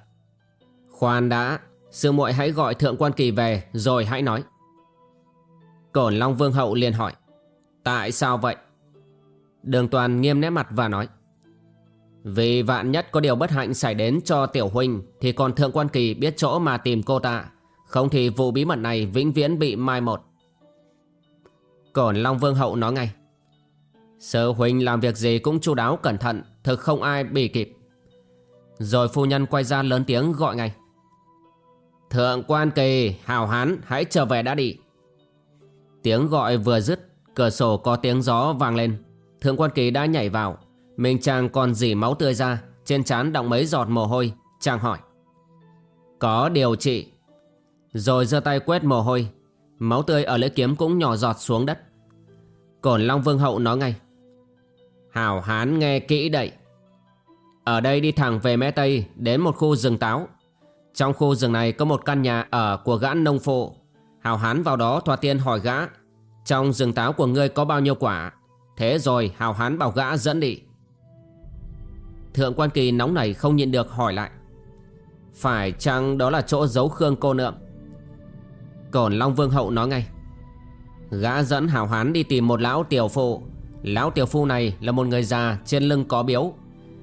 Khoan đã, Sư muội hãy gọi thượng quan kỳ về, rồi hãy nói. Cổn Long Vương Hậu liền hỏi, Tại sao vậy? Đường toàn nghiêm nét mặt và nói, Vì vạn nhất có điều bất hạnh xảy đến cho tiểu huynh, Thì còn thượng quan kỳ biết chỗ mà tìm cô ta. Không thì vụ bí mật này vĩnh viễn bị mai một. Cổn Long Vương Hậu nói ngay Sở huynh làm việc gì cũng chu đáo cẩn thận Thực không ai bị kịp Rồi phu nhân quay ra lớn tiếng gọi ngay Thượng quan kỳ, hào hán, hãy trở về đã đi. Tiếng gọi vừa dứt, cửa sổ có tiếng gió vang lên. Thượng quan kỳ đã nhảy vào. Mình chàng còn dỉ máu tươi ra, trên trán đọng mấy giọt mồ hôi. Chàng hỏi. Có điều trị Rồi giơ tay quét mồ hôi Máu tươi ở lưỡi kiếm cũng nhỏ giọt xuống đất Cổn Long Vương Hậu nói ngay Hảo hán nghe kỹ đậy. Ở đây đi thẳng về mé Tây, Đến một khu rừng táo. Trong khu rừng này có một căn nhà ở của gã nông phụ. Hảo hán vào đó thoa tiên hỏi gã, Trong rừng táo của ngươi có bao nhiêu quả? Thế rồi hào hán bảo gã dẫn đi. Thượng quan kỳ nóng này không nhịn được hỏi lại, Phải chăng đó là chỗ giấu Khương cô nượm? Còn Long Vương Hậu nói ngay, Gã dẫn hào hán đi tìm một lão tiểu phụ Lão tiểu phu này là một người già trên lưng có biếu.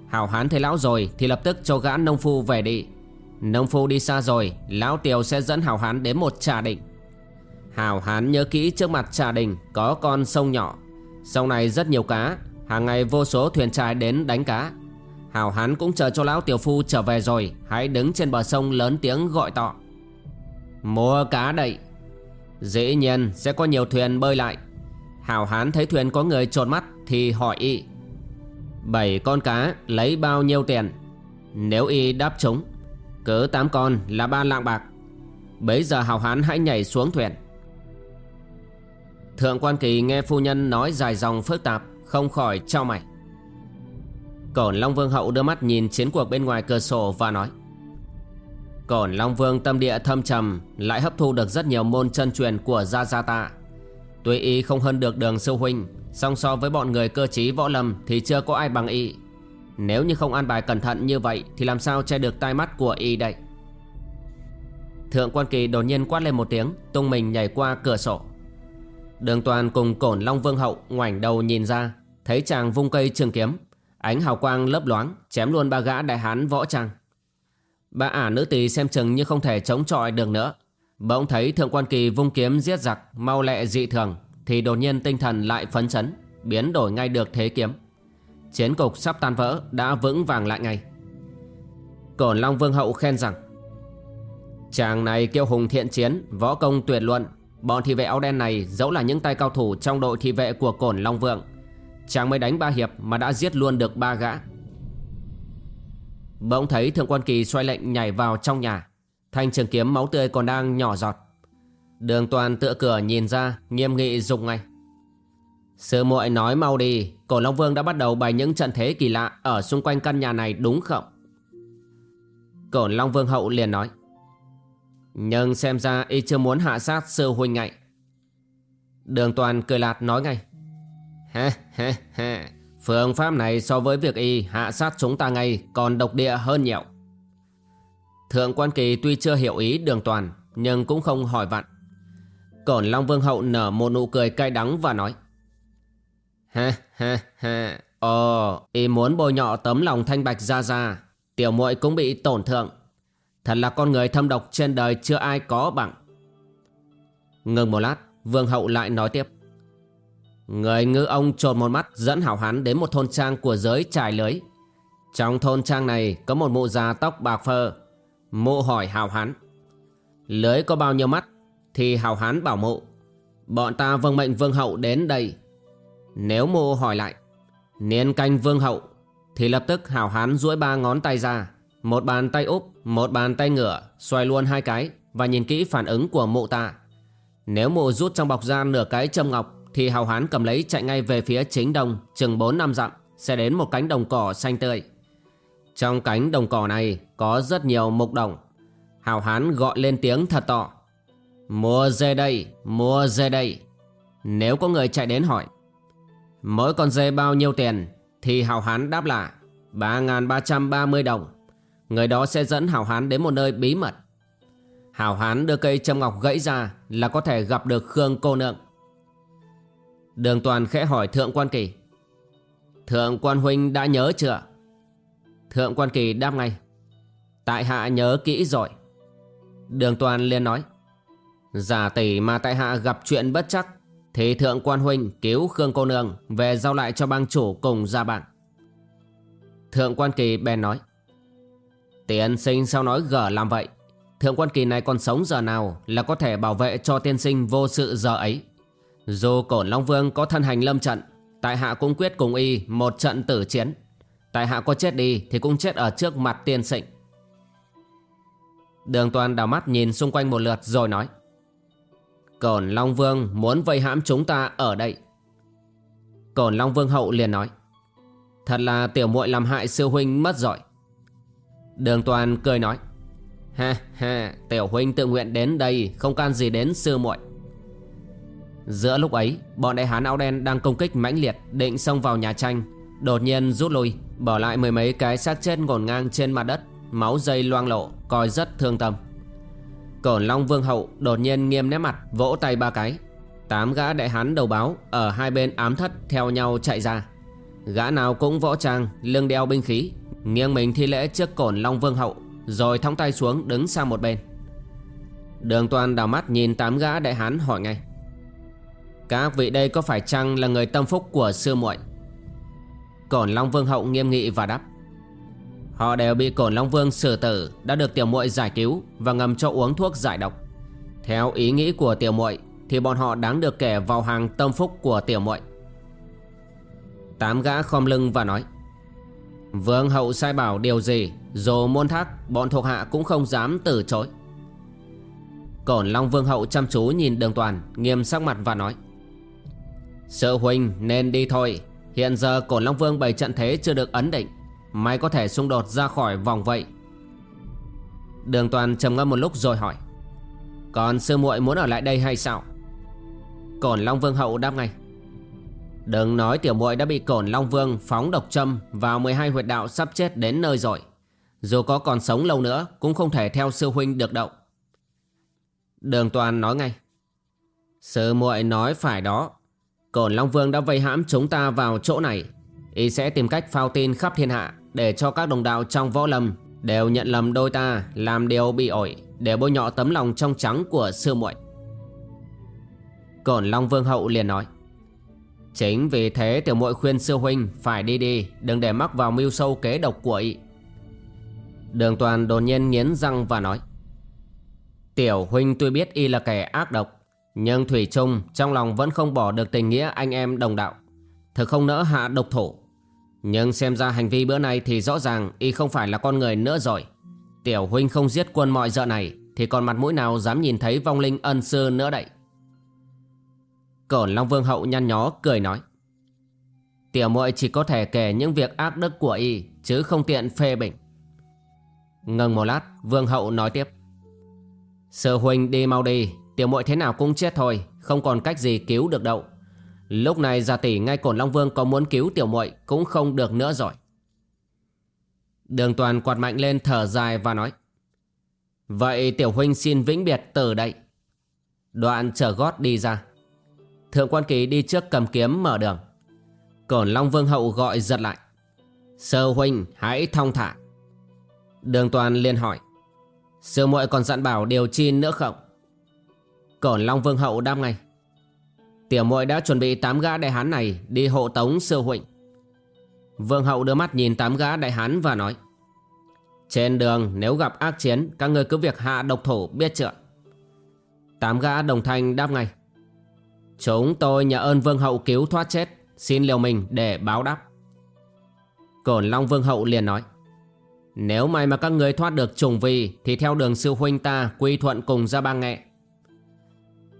Hào hán thấy lão rồi thì lập tức cho gã nông phu về đi. Nông phu đi xa rồi, Lão tiểu sẽ dẫn hào hán đến một trà định Hào hán nhớ kỹ trước mặt trà đình có con sông nhỏ. Sông này rất nhiều cá, Hàng ngày vô số thuyền trai đến đánh cá. Hào hán cũng chờ cho lão tiểu phu trở về rồi, Hãy đứng trên bờ sông lớn tiếng gọi tọ Mua cá đậy. Dĩ nhiên sẽ có nhiều thuyền bơi lại. Hào hán thấy thuyền có người trột mắt Thì hỏi y, Bảy con cá lấy bao nhiêu tiền? Nếu y đáp chúng Cứ tám con là ba lạng bạc. Bấy giờ hào hán hãy nhảy xuống thuyền. Thượng quan kỳ nghe phu nhân nói dài dòng phức tạp, Không khỏi trao mày. Cổn Long Vương hậu đưa mắt nhìn chiến cuộc bên ngoài cửa sổ và nói, Cổn Long Vương tâm địa thâm trầm, Lại hấp thu được rất nhiều môn chân truyền của Gia Gia Tạ Tuy y không hơn được đường sư huynh, song so với bọn người cơ trí võ lâm Thì chưa có ai bằng y. Nếu như không an bài cẩn thận như vậy Thì làm sao che được tai mắt của y đây? Thượng quan kỳ đột nhiên quát lên một tiếng, Tung mình nhảy qua cửa sổ. Đường toàn cùng cổn Long Vương Hậu ngoảnh đầu nhìn ra, Thấy chàng vung cây trường kiếm, Ánh hào quang lấp loáng, Chém luôn ba gã đại hán võ trang. Ba ả nữ tỳ xem chừng như không thể chống chọi được nữa. Bỗng thấy thượng quan kỳ vung kiếm giết giặc, Mau lẹ dị thường, Thì đột nhiên tinh thần lại phấn chấn, Biến đổi ngay được thế kiếm. Chiến cục sắp tan vỡ, đã vững vàng lại ngay. Cổn Long Vương Hậu khen rằng, Chàng này kiêu hùng thiện chiến, Võ công tuyệt luận. Bọn thị vệ áo đen này dẫu là những tay cao thủ trong đội thị vệ của cổn Long vương. Chàng mới đánh ba hiệp mà đã giết luôn được ba gã. Bỗng thấy Thượng Quan Kỳ xoay lệnh nhảy vào trong nhà. Thanh trường kiếm máu tươi còn đang nhỏ giọt. Đường toàn tựa cửa nhìn ra, Nghiêm nghị dùng ngay. Sư muội nói mau đi, Cổ Long Vương đã bắt đầu bày những trận thế kỳ lạ Ở xung quanh căn nhà này đúng không? Cổ Long Vương hậu liền nói. Nhưng xem ra y chưa muốn hạ sát sư huynh ngại Đường toàn cười lạt nói ngay. Ha ha ha Phương pháp này so với việc y hạ sát chúng ta ngay Còn độc địa hơn nhiều. Thượng quan kỳ tuy chưa hiểu ý đường toàn Nhưng cũng không hỏi vặn. Cổn Long Vương Hậu nở một nụ cười cay đắng và nói Ha ha ha Ồ, y muốn bôi nhọ tấm lòng thanh bạch ra ra Tiểu muội cũng bị tổn thương Thật là con người thâm độc trên đời chưa ai có bằng. Ngừng một lát Vương hậu lại nói tiếp Người ngư ông trột một mắt dẫn hảo hán đến một thôn trang của giới trải lưới. Trong thôn trang này có một mụ già tóc bạc phơ Mụ hỏi hào hán Lưới có bao nhiêu mắt Thì hào hán bảo mụ Bọn ta vâng mệnh vương hậu đến đây Nếu mụ hỏi lại Niên canh vương hậu Thì lập tức hào hán duỗi ba ngón tay ra một bàn tay úp, một bàn tay ngửa, xoay luôn hai cái và nhìn kỹ phản ứng của mụ ta. Nếu mụ rút trong bọc ra nửa cái châm ngọc thì hào hán cầm lấy chạy ngay về phía chính đông chừng 4 năm dặm sẽ đến một cánh đồng cỏ xanh tươi. Trong cánh đồng cỏ này có rất nhiều mục đồng. Hào hán gọi lên tiếng thật to. Mua dê đây, mua dê đây. Nếu có người chạy đến hỏi Mỗi con dê bao nhiêu tiền Thì hào hán đáp là 3.330 đồng Người đó sẽ dẫn hào Hán đến một nơi bí mật hào Hán đưa cây châm ngọc gãy ra Là có thể gặp được Khương cô nương Đường toàn khẽ hỏi Thượng Quan Kỳ Thượng Quan Huynh đã nhớ chưa Thượng Quan Kỳ đáp ngay. Tại hạ nhớ kỹ rồi. Đường toàn liền nói. Giả tỷ mà tại hạ gặp chuyện bất chắc, Thì Thượng Quan Huynh cứu Khương cô nương Về giao lại cho bang chủ cùng gia bạn. Thượng Quan Kỳ bèn nói. Tiên sinh sao nói gở làm vậy? Thượng quan kỳ này còn sống giờ nào Là có thể bảo vệ cho tiên sinh vô sự giờ ấy? Dù cổn Long Vương có thân hành lâm trận, Tại hạ cũng quyết cùng y một trận tử chiến. Tại hạ có chết đi Thì cũng chết ở trước mặt tiên sịnh. Đường toàn đảo mắt nhìn xung quanh một lượt rồi nói, Cổn Long Vương muốn vây hãm chúng ta ở đây. Cổn Long Vương hậu liền nói, Thật là tiểu muội làm hại sư huynh mất rồi. Đường toàn cười nói Ha ha tiểu huynh tự nguyện đến đây Không can gì đến sư muội. Giữa lúc ấy, Bọn đại hán áo đen đang công kích mãnh liệt Định xông vào nhà tranh, Đột nhiên rút lui. Bỏ lại mười mấy cái xác chết ngổn ngang trên mặt đất, Máu dây loang lộ Coi rất thương tâm. Cổn Long Vương Hậu đột nhiên nghiêm nét mặt, Vỗ tay ba cái. Tám gã đại hán đầu báo Ở hai bên ám thất theo nhau chạy ra. Gã nào cũng võ trang, Lưng đeo binh khí, Nghiêng mình thi lễ trước cổn Long Vương Hậu, Rồi thong tay xuống đứng sang một bên. Đường toàn đảo mắt nhìn tám gã đại hán hỏi ngay. Các vị đây có phải chăng là người tâm phúc của sư muội? Cổn Long Vương Hậu nghiêm nghị và đáp. Họ đều bị Cổn Long Vương xử tử, Đã được tiểu muội giải cứu Và ngầm cho uống thuốc giải độc. Theo ý nghĩ của tiểu muội, Thì bọn họ đáng được kể vào hàng tâm phúc của tiểu muội. Tám gã khom lưng và nói, Vương hậu sai bảo điều gì, Dù môn thác, Bọn thuộc hạ cũng không dám từ chối. Cổn Long Vương hậu chăm chú nhìn đường toàn, Nghiêm sắc mặt và nói sợ huynh nên đi thôi Hiện giờ Cổn Long Vương bày trận thế chưa được ấn định Mày có thể xung đột ra khỏi vòng vậy Đường toàn trầm ngâm một lúc rồi hỏi Còn sư muội muốn ở lại đây hay sao Cổn Long Vương hậu đáp ngay Đừng nói tiểu muội đã bị Cổn Long Vương phóng độc châm vào 12 huyệt đạo sắp chết đến nơi rồi. Dù có còn sống lâu nữa, cũng không thể theo sư huynh được động. Đường Toàn nói ngay. Sư muội nói phải đó. Cổn Long Vương đã vây hãm chúng ta vào chỗ này. Y sẽ tìm cách phao tin khắp thiên hạ để cho các đồng đạo trong võ lâm đều nhận lầm đôi ta làm điều bị ổi, để bôi nhọ tấm lòng trong trắng của sư muội. Cổn Long Vương hậu liền nói. Chính vì thế tiểu muội khuyên sư huynh phải đi đi, Đừng để mắc vào mưu sâu kế độc của y Đường toàn đột nhiên nghiến răng và nói, Tiểu huynh tuy biết y là kẻ ác độc nhưng Thủy Trung trong lòng vẫn không bỏ được tình nghĩa anh em đồng đạo. Thực không nỡ hạ độc thủ Nhưng xem ra hành vi bữa nay thì rõ ràng y không phải là con người nữa rồi Tiểu huynh không giết quân mọi dợ này, Thì còn mặt mũi nào dám nhìn thấy vong linh ân sư nữa đậy? Cổn Long Vương hậu nhăn nhó cười nói. Tiểu muội chỉ có thể kể những việc ác đức của y, Chứ không tiện phê bình. Ngừng một lát, Vương hậu nói tiếp. Sư huynh đi mau đi Tiểu muội thế nào cũng chết thôi, Không còn cách gì cứu được đâu. Lúc này già tỷ ngay cổn Long Vương có muốn cứu tiểu muội Cũng không được nữa rồi. Đường toàn quạt mạnh lên thở dài và nói, Vậy tiểu huynh xin vĩnh biệt từ đây. Đoạn trở gót đi ra. Thượng quan kỳ đi trước cầm kiếm mở đường. Cổn Long Vương Hậu gọi giật lại, Sơ huynh, hãy thong thả. Đường toàn liền hỏi, Sư muội còn dặn bảo điều chi nữa không? Cổn Long Vương Hậu đáp ngay. Tiểu muội đã chuẩn bị tám gã đại hán này Đi hộ tống sư huynh. Vương Hậu đưa mắt nhìn tám gã đại hán và nói, Trên đường nếu gặp ác chiến, Các người cứ việc hạ độc thủ biết chưa? Tám gã đồng thanh đáp ngay, Chúng tôi nhờ ơn vương hậu cứu thoát chết, Xin liều mình để báo đáp. Cổn Long vương hậu liền nói, Nếu may mà các người thoát được trùng vi Thì theo đường sư huynh ta quy thuận cùng ra bang nghệ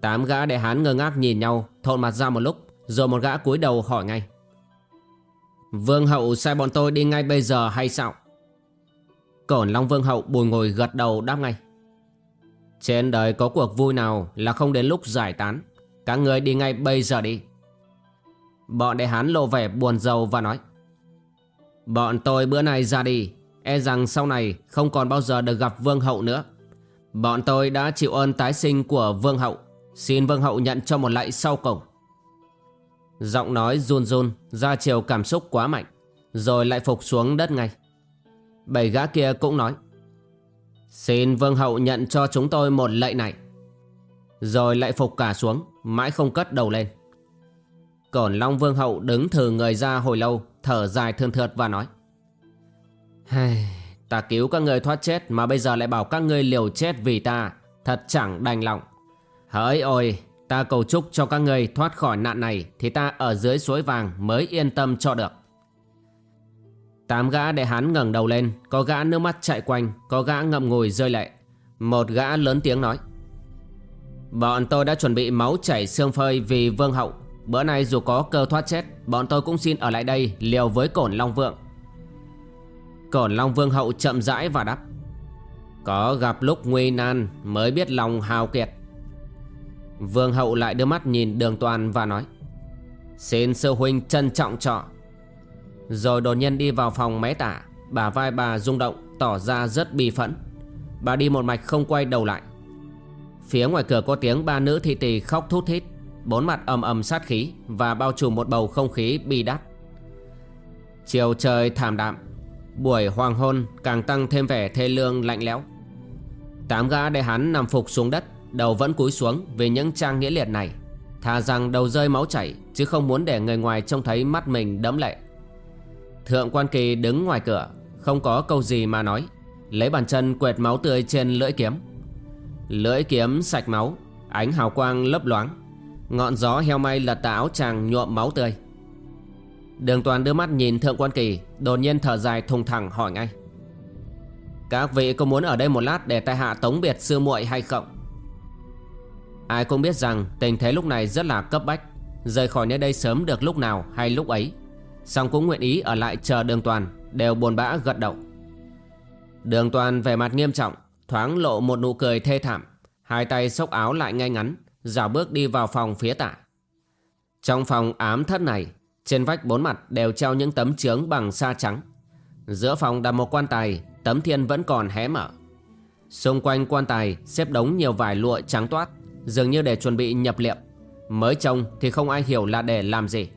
Tám gã đệ hán ngơ ngác nhìn nhau, Thộn mặt ra một lúc, Rồi một gã cúi đầu hỏi ngay. Vương hậu sai bọn tôi đi ngay bây giờ hay sao? Cổn Long Vương hậu bùi ngồi gật đầu đáp ngay. Trên đời có cuộc vui nào là không đến lúc giải tán. Các người đi ngay bây giờ đi. Bọn đại hán lộ vẻ buồn rầu và nói. Bọn tôi bữa nay ra đi E rằng sau này không còn bao giờ được gặp vương hậu nữa. Bọn tôi đã chịu ơn tái sinh của vương hậu. Xin vương hậu nhận cho một lạy sau cổng. Giọng nói run run, Ra chiều cảm xúc quá mạnh, Rồi lại phục xuống đất ngay. Bảy gã kia cũng nói, Xin vương hậu nhận cho chúng tôi một lạy này. Rồi lại phục cả xuống, Mãi không cất đầu lên. Cổn Long Vương Hậu đứng thử người ra hồi lâu, Thở dài thương thượt và nói Ta cứu các người thoát chết Mà bây giờ lại bảo các ngươi liều chết vì ta, Thật chẳng đành lòng. Hỡi ôi, Ta cầu chúc cho các người thoát khỏi nạn này Thì ta ở dưới suối vàng mới yên tâm cho được. Tám gã đại hán ngẩng đầu lên, Có gã nước mắt chạy quanh, Có gã ngậm ngùi rơi lệ. Một gã lớn tiếng nói, Bọn tôi đã chuẩn bị máu chảy xương phơi vì vương hậu. Bữa nay dù có cơ thoát chết, Bọn tôi cũng xin ở lại đây liều với cổn Long Vượng Cổn Long Vương hậu chậm rãi và đáp, Có gặp lúc nguy nan mới biết lòng hào kiệt. Vương hậu lại đưa mắt nhìn đường toàn và nói, Xin sư huynh trân trọng trọ. Rồi đột nhiên đi vào phòng mé tả, Bà vai bà rung động, tỏ ra rất bi phẫn. Bà đi một mạch không quay đầu lại. Phía ngoài cửa có tiếng ba nữ thị tỳ khóc thút thít. Bốn mặt ầm ầm sát khí Và bao trùm một bầu không khí bi đắt Chiều trời thảm đạm, Buổi hoàng hôn càng tăng thêm vẻ thê lương lạnh lẽo. Tám gã đại hắn nằm phục xuống đất Đầu vẫn cúi xuống vì những trang nghĩa liệt này. Thà rằng đầu rơi máu chảy, Chứ không muốn để người ngoài trông thấy mắt mình đẫm lệ. Thượng quan kỳ đứng ngoài cửa, Không có câu gì mà nói. Lấy bàn chân quệt máu tươi trên lưỡi kiếm. Lưỡi kiếm sạch máu, Ánh hào quang lấp loáng. Ngọn gió heo may lật tà áo chàng nhuộm máu tươi. Đường toàn đưa mắt nhìn thượng quan kỳ, Đột nhiên thở dài thùng thẳng hỏi ngay. Các vị có muốn ở đây một lát Để tai hạ tống biệt sư muội hay không? Ai cũng biết rằng tình thế lúc này rất là cấp bách. Rời khỏi nơi đây sớm được lúc nào hay lúc ấy. Song cũng nguyện ý ở lại chờ đường toàn, Đều buồn bã gật đầu. Đường toàn vẻ mặt nghiêm trọng, Thoáng lộ một nụ cười thê thảm. Hai tay xốc áo lại ngay ngắn, Dạo bước đi vào phòng phía tả. Trong phòng ám thất này, Trên vách bốn mặt đều treo những tấm trướng bằng sa trắng. Giữa phòng đặt một quan tài, Tấm thiên vẫn còn hé mở. Xung quanh quan tài xếp đống nhiều vải lụa trắng toát. Dường như để chuẩn bị nhập liệm Mới trông thì không ai hiểu là để làm gì.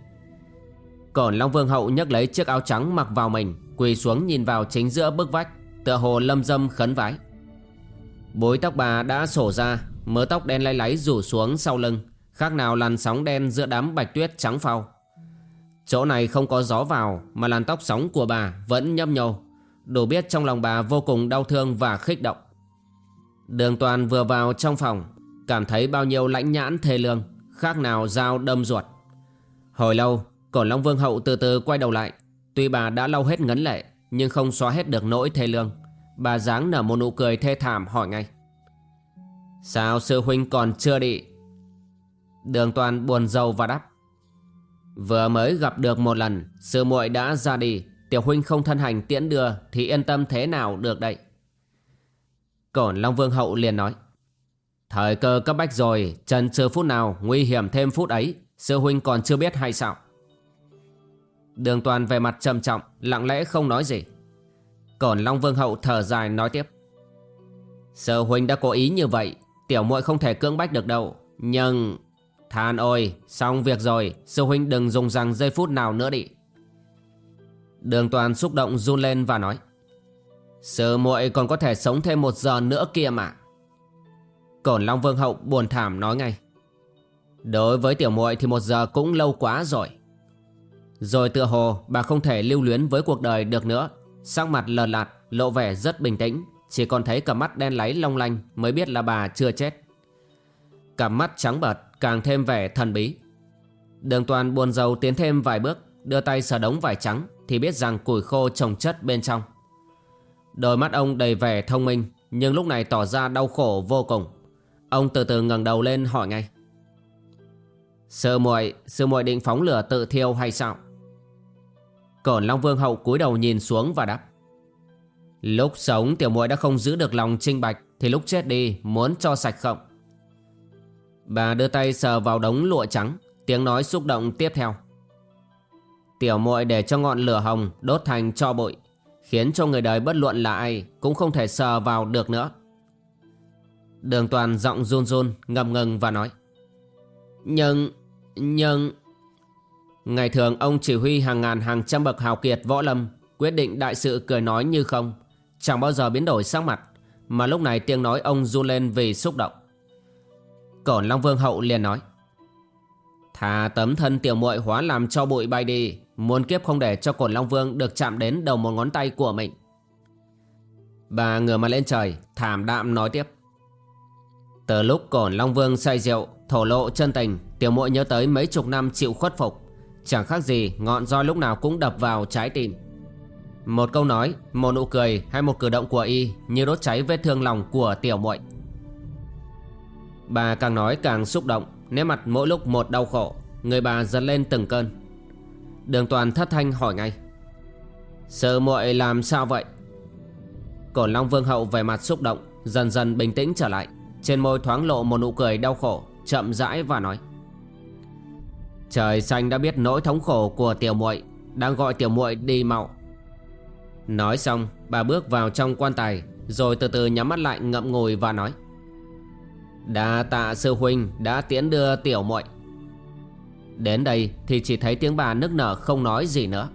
Còn Long Vương Hậu nhấc lấy chiếc áo trắng mặc vào mình, Quỳ xuống nhìn vào chính giữa bức vách, Tựa hồ lâm dâm khấn vái. Bối tóc bà đã sổ ra, Mớ tóc đen lay láy rủ xuống sau lưng, Khác nào làn sóng đen giữa đám bạch tuyết trắng phao. Chỗ này không có gió vào, Mà làn tóc sóng của bà vẫn nhấp nhô. Đủ biết trong lòng bà vô cùng đau thương và khích động. Đường toàn vừa vào trong phòng Cảm thấy bao nhiêu lãnh nhãn thê lương, Khác nào dao đâm ruột. Hồi lâu, Cổ Long Vương Hậu từ từ quay đầu lại. Tuy bà đã lau hết ngấn lệ, Nhưng không xóa hết được nỗi thê lương. Bà dáng nở một nụ cười thê thảm hỏi ngay. Sao sư huynh còn chưa đi? Đường toàn buồn rầu và đáp. Vừa mới gặp được một lần, Sư muội đã ra đi. Tiểu huynh không thân hành tiễn đưa, Thì yên tâm thế nào được đây? Cổn Long Vương Hậu liền nói. Thời cơ cấp bách rồi, Trần trừ phút nào, nguy hiểm thêm phút ấy. Sư huynh còn chưa biết hay sao? Đường toàn về mặt trầm trọng, Lặng lẽ không nói gì. Còn Long Vương Hậu thở dài nói tiếp. Sư huynh đã cố ý như vậy, Tiểu muội không thể cưỡng bách được đâu. Nhưng, Than ôi, Xong việc rồi, Sư huynh đừng dùng rằng giây phút nào nữa đi. Đường toàn xúc động run lên và nói. Sư muội còn có thể sống thêm một giờ nữa kia mà. Cổn Long Vương Hậu buồn thảm nói ngay. Đối với tiểu muội thì một giờ cũng lâu quá rồi. Rồi tựa hồ bà không thể lưu luyến với cuộc đời được nữa. Sắc mặt lờ lạt, lộ vẻ rất bình tĩnh. Chỉ còn thấy cặp mắt đen láy long lanh mới biết là bà chưa chết. Cặp mắt trắng bợt càng thêm vẻ thần bí. Đường toàn buồn rầu tiến thêm vài bước, Đưa tay sờ đống vải trắng, Thì biết rằng củi khô trồng chất bên trong. Đôi mắt ông đầy vẻ thông minh, Nhưng lúc này tỏ ra đau khổ vô cùng. Ông từ từ ngẩng đầu lên hỏi ngay Sư muội, sư muội định phóng lửa tự thiêu hay sao? Cổn Long Vương hậu cúi đầu nhìn xuống và đáp Lúc sống tiểu muội đã không giữ được lòng trinh bạch Thì lúc chết đi muốn cho sạch không? Bà đưa tay sờ vào đống lụa trắng Tiếng nói xúc động tiếp theo Tiểu muội để cho ngọn lửa hồng đốt thành cho bụi Khiến cho người đời bất luận là ai Cũng không thể sờ vào được nữa Đường toàn giọng run run ngầm ngừng và nói. Nhưng, nhưng Ngày thường ông chỉ huy hàng ngàn hàng trăm bậc hào kiệt võ lâm Quyết định đại sự cười nói như không Chẳng bao giờ biến đổi sắc mặt Mà lúc này tiếng nói ông run lên vì xúc động. Cổn Long Vương Hậu liền nói Thà tấm thân tiểu muội hóa làm cho bụi bay đi Muôn kiếp không để cho Cổn Long Vương được chạm đến đầu một ngón tay của mình. Bà ngửa mặt lên trời Thảm đạm nói tiếp từ lúc cổn Long Vương say rượu Thổ lộ chân tình Tiểu muội nhớ tới mấy chục năm chịu khuất phục Chẳng khác gì ngọn roi lúc nào cũng đập vào trái tim Một câu nói, một nụ cười hay một cử động của y như đốt cháy vết thương lòng của tiểu muội. Bà càng nói càng xúc động, nét mặt mỗi lúc một đau khổ, người bà giật lên từng cơn. Đường toàn thất thanh hỏi ngay. Sợ muội làm sao vậy? Cổn Long Vương Hậu về mặt xúc động, dần dần bình tĩnh trở lại, trên môi thoáng lộ một nụ cười đau khổ, chậm rãi và nói: Trời xanh đã biết nỗi thống khổ của tiểu muội, đang gọi tiểu muội đi mau. Nói xong bà bước vào trong quan tài Rồi từ từ nhắm mắt lại ngậm ngùi và nói. Đa tạ sư huynh đã tiễn đưa tiểu muội. Đến đây thì chỉ thấy tiếng bà nức nở không nói gì nữa.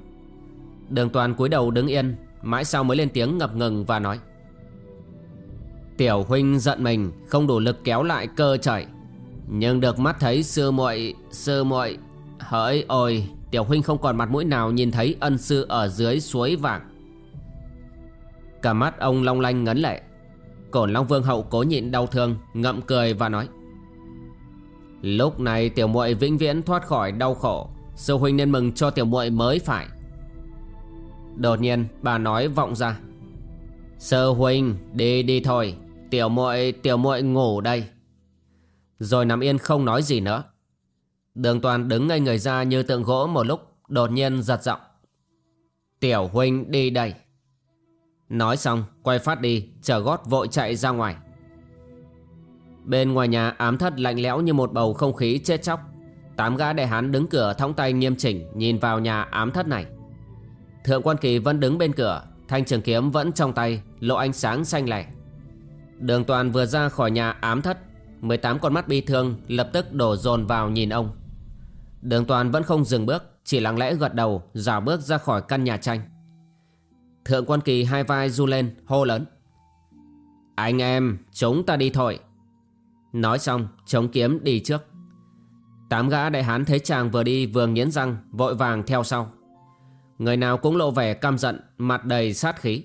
Đường toàn cúi đầu đứng yên Mãi sau mới lên tiếng ngập ngừng và nói. Tiểu huynh giận mình Không đủ lực kéo lại cơ chảy, Nhưng được mắt thấy sư muội Sư muội Hỡi ôi Tiểu huynh không còn mặt mũi nào nhìn thấy ân sư ở dưới suối vàng. Cả mắt ông long lanh ngấn lệ. Cổn Long Vương hậu cố nhịn đau thương Ngậm cười và nói Lúc này tiểu muội vĩnh viễn thoát khỏi đau khổ Sư huynh nên mừng cho tiểu muội mới phải. Đột nhiên bà nói vọng ra Sư huynh đi đi thôi. Tiểu muội tiểu muội ngủ đây. Rồi nằm yên không nói gì nữa. Đường toàn đứng ngây người ra như tượng gỗ một lúc, Đột nhiên giật giọng. Tiểu huynh đi đây. Nói xong, quay phát đi, Chở gót vội chạy ra ngoài. Bên ngoài nhà ám thất lạnh lẽo như một bầu không khí chết chóc. Tám gã đại hán đứng cửa thõng tay nghiêm chỉnh Nhìn vào nhà ám thất này. Thượng quan kỳ vẫn đứng bên cửa, Thanh trường kiếm vẫn trong tay, Lộ ánh sáng xanh lẻ. Đường toàn vừa ra khỏi nhà ám thất 18 con mắt bi thương lập tức đổ dồn vào nhìn ông. Đường toàn vẫn không dừng bước, Chỉ lặng lẽ gật đầu Rào bước ra khỏi căn nhà tranh. Thượng quan kỳ hai vai du lên, hô lớn. Anh em, chúng ta đi thôi. Nói xong, chống kiếm đi trước. Tám gã đại hán thấy chàng vừa đi vừa nghiến răng, Vội vàng theo sau. Người nào cũng lộ vẻ căm giận, Mặt đầy sát khí.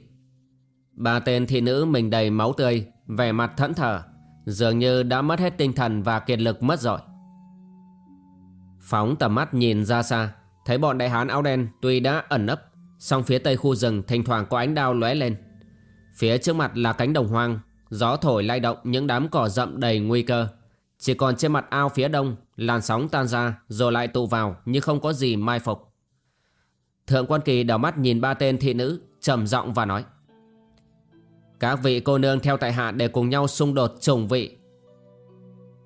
Ba tên thị nữ mình đầy máu tươi Vẻ mặt thẫn thờ, Dường như đã mất hết tinh thần và kiệt lực mất rồi. Phóng tầm mắt nhìn ra xa, Thấy bọn đại hán áo đen tuy đã ẩn nấp, Song phía tây khu rừng thỉnh thoảng có ánh đao lóe lên. Phía trước mặt là cánh đồng hoang, Gió thổi lay động những đám cỏ rậm đầy nguy cơ. Chỉ còn trên mặt ao phía đông, Làn sóng tan ra rồi lại tụ vào Nhưng không có gì mai phục. Thượng quan kỳ đảo mắt nhìn ba tên thị nữ, trầm giọng và nói các vị cô nương theo tại hạ để cùng nhau xung đột trùng vị.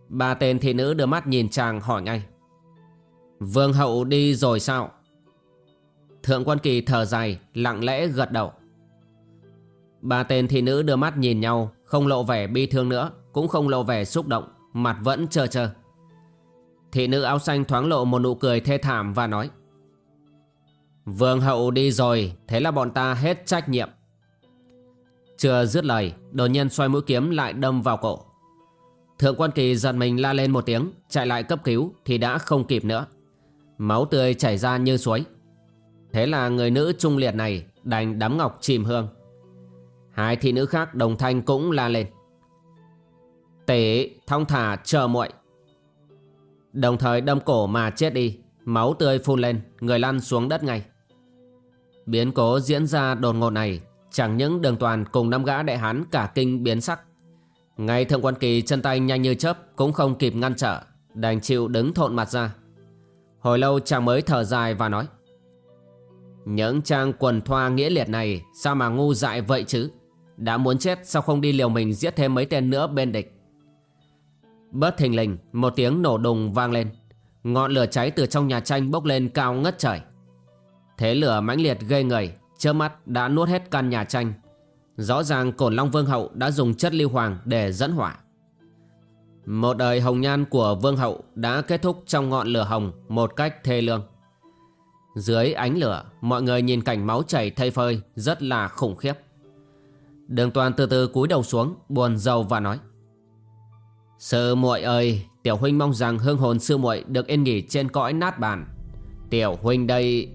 Ba tên thị nữ đưa mắt nhìn chàng hỏi ngay. Vương hậu đi rồi sao? Thượng quan kỳ thở dài, Lặng lẽ gật đầu. Ba tên thị nữ đưa mắt nhìn nhau, Không lộ vẻ bi thương nữa, Cũng không lộ vẻ xúc động, Mặt vẫn trơ trơ. Thị nữ áo xanh thoáng lộ một nụ cười thê thảm và nói. Vương hậu đi rồi, Thế là bọn ta hết trách nhiệm. Chưa dứt lời, Đột nhiên xoay mũi kiếm lại đâm vào cổ. Thượng quan kỳ giật mình la lên một tiếng, Chạy lại cấp cứu Thì đã không kịp nữa. Máu tươi chảy ra như suối. Thế là người nữ trung liệt này đành đám ngọc chìm hương. Hai thị nữ khác đồng thanh cũng la lên. Tế thong thả, chờ muội. Đồng thời đâm cổ mà chết đi, Máu tươi phun lên, Người lăn xuống đất ngay. Biến cố diễn ra đột ngột này Chẳng những đường toàn cùng năm gã đại hán cả kinh biến sắc, Ngay thượng quan kỳ chân tay nhanh như chớp Cũng không kịp ngăn trở, Đành chịu đứng thộn mặt ra. Hồi lâu chàng mới thở dài và nói, những trang quần thoa nghĩa liệt này Sao mà ngu dại vậy chứ? Đã muốn chết sao không đi liều mình giết thêm mấy tên nữa bên địch? Bớt thình lình, Một tiếng nổ đùng vang lên. Ngọn lửa cháy từ trong nhà tranh bốc lên cao ngất trời. Thế lửa mãnh liệt gây người Chớp mắt đã nuốt hết căn nhà tranh. Rõ ràng cổn Long Vương Hậu đã dùng chất lưu hoàng để dẫn hỏa. Một đời hồng nhan của Vương Hậu đã kết thúc trong ngọn lửa hồng một cách thê lương. Dưới ánh lửa, Mọi người nhìn cảnh máu chảy thay phơi, Rất là khủng khiếp. Đường toàn từ từ cúi đầu xuống, Buồn rầu và nói, Sư muội ơi, Tiểu huynh mong rằng hương hồn sư muội Được yên nghỉ trên cõi nát bàn. Tiểu huynh đây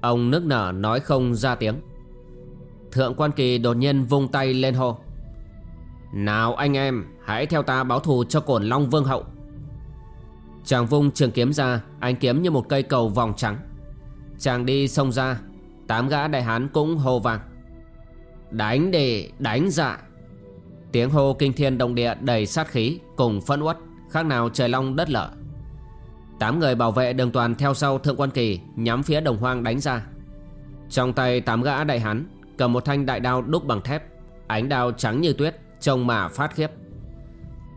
Ông nức nở nói không ra tiếng. Thượng quan kỳ đột nhiên vung tay lên hô. Nào anh em, Hãy theo ta báo thù cho cổn Long Vương Hậu. Chàng vung trường kiếm ra Anh kiếm như một cây cầu vòng trắng. Chàng đi xông ra, Tám gã đại hán cũng hô vang. Đánh để đánh dạ. Tiếng hô kinh thiên động địa đầy sát khí Cùng phân uất, Khác nào trời long đất lở. Tám người bảo vệ đường toàn theo sau thượng quan kỳ, Nhắm phía đồng hoang đánh ra. Trong tay tám gã đại hán, Cầm một thanh đại đao đúc bằng thép, Ánh đao trắng như tuyết, Trông mà phát khiếp.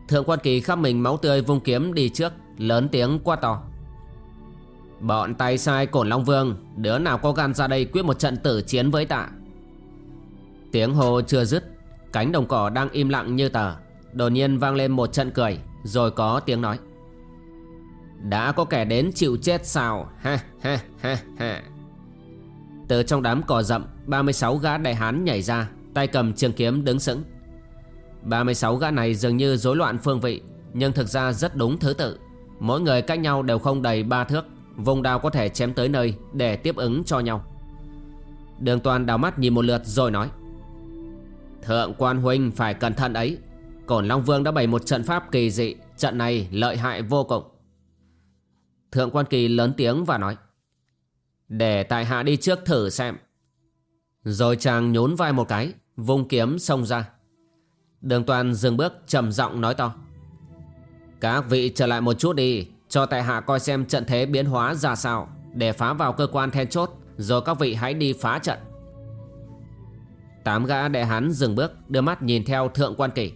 Thượng quan kỳ khắp mình máu tươi vung kiếm đi trước, Lớn tiếng quát to. Bọn tay sai cổn Long Vương, Đứa nào có gan ra đây quyết một trận tử chiến với tạ? Tiếng hồ chưa dứt, Cánh đồng cỏ đang im lặng như tờ. Đột nhiên vang lên một trận cười, Rồi có tiếng nói. Đã có kẻ đến chịu chết sao? Ha ha ha ha. Từ trong đám cỏ rậm 36 gã đại hán nhảy ra, Tay cầm trường kiếm đứng sững. 36 gã này dường như rối loạn phương vị, Nhưng thực ra rất đúng thứ tự. Mỗi người cách nhau đều không đầy ba thước, Vùng đao có thể chém tới nơi Để tiếp ứng cho nhau. Đường toàn đào mắt nhìn một lượt rồi nói, Thượng quan huynh phải cẩn thận ấy. Cổn Long Vương đã bày một trận pháp kỳ dị, Trận này lợi hại vô cùng. Thượng quan kỳ lớn tiếng và nói, Để tại hạ đi trước thử xem. Rồi chàng nhún vai một cái, Vung kiếm xông ra. Đường toàn dừng bước, trầm giọng nói to, Các vị trở lại một chút đi, Cho tại hạ coi xem trận thế biến hóa ra sao, Để phá vào cơ quan then chốt, Rồi các vị hãy đi phá trận. Tám gã đệ hán dừng bước, Đưa mắt nhìn theo thượng quan kỳ.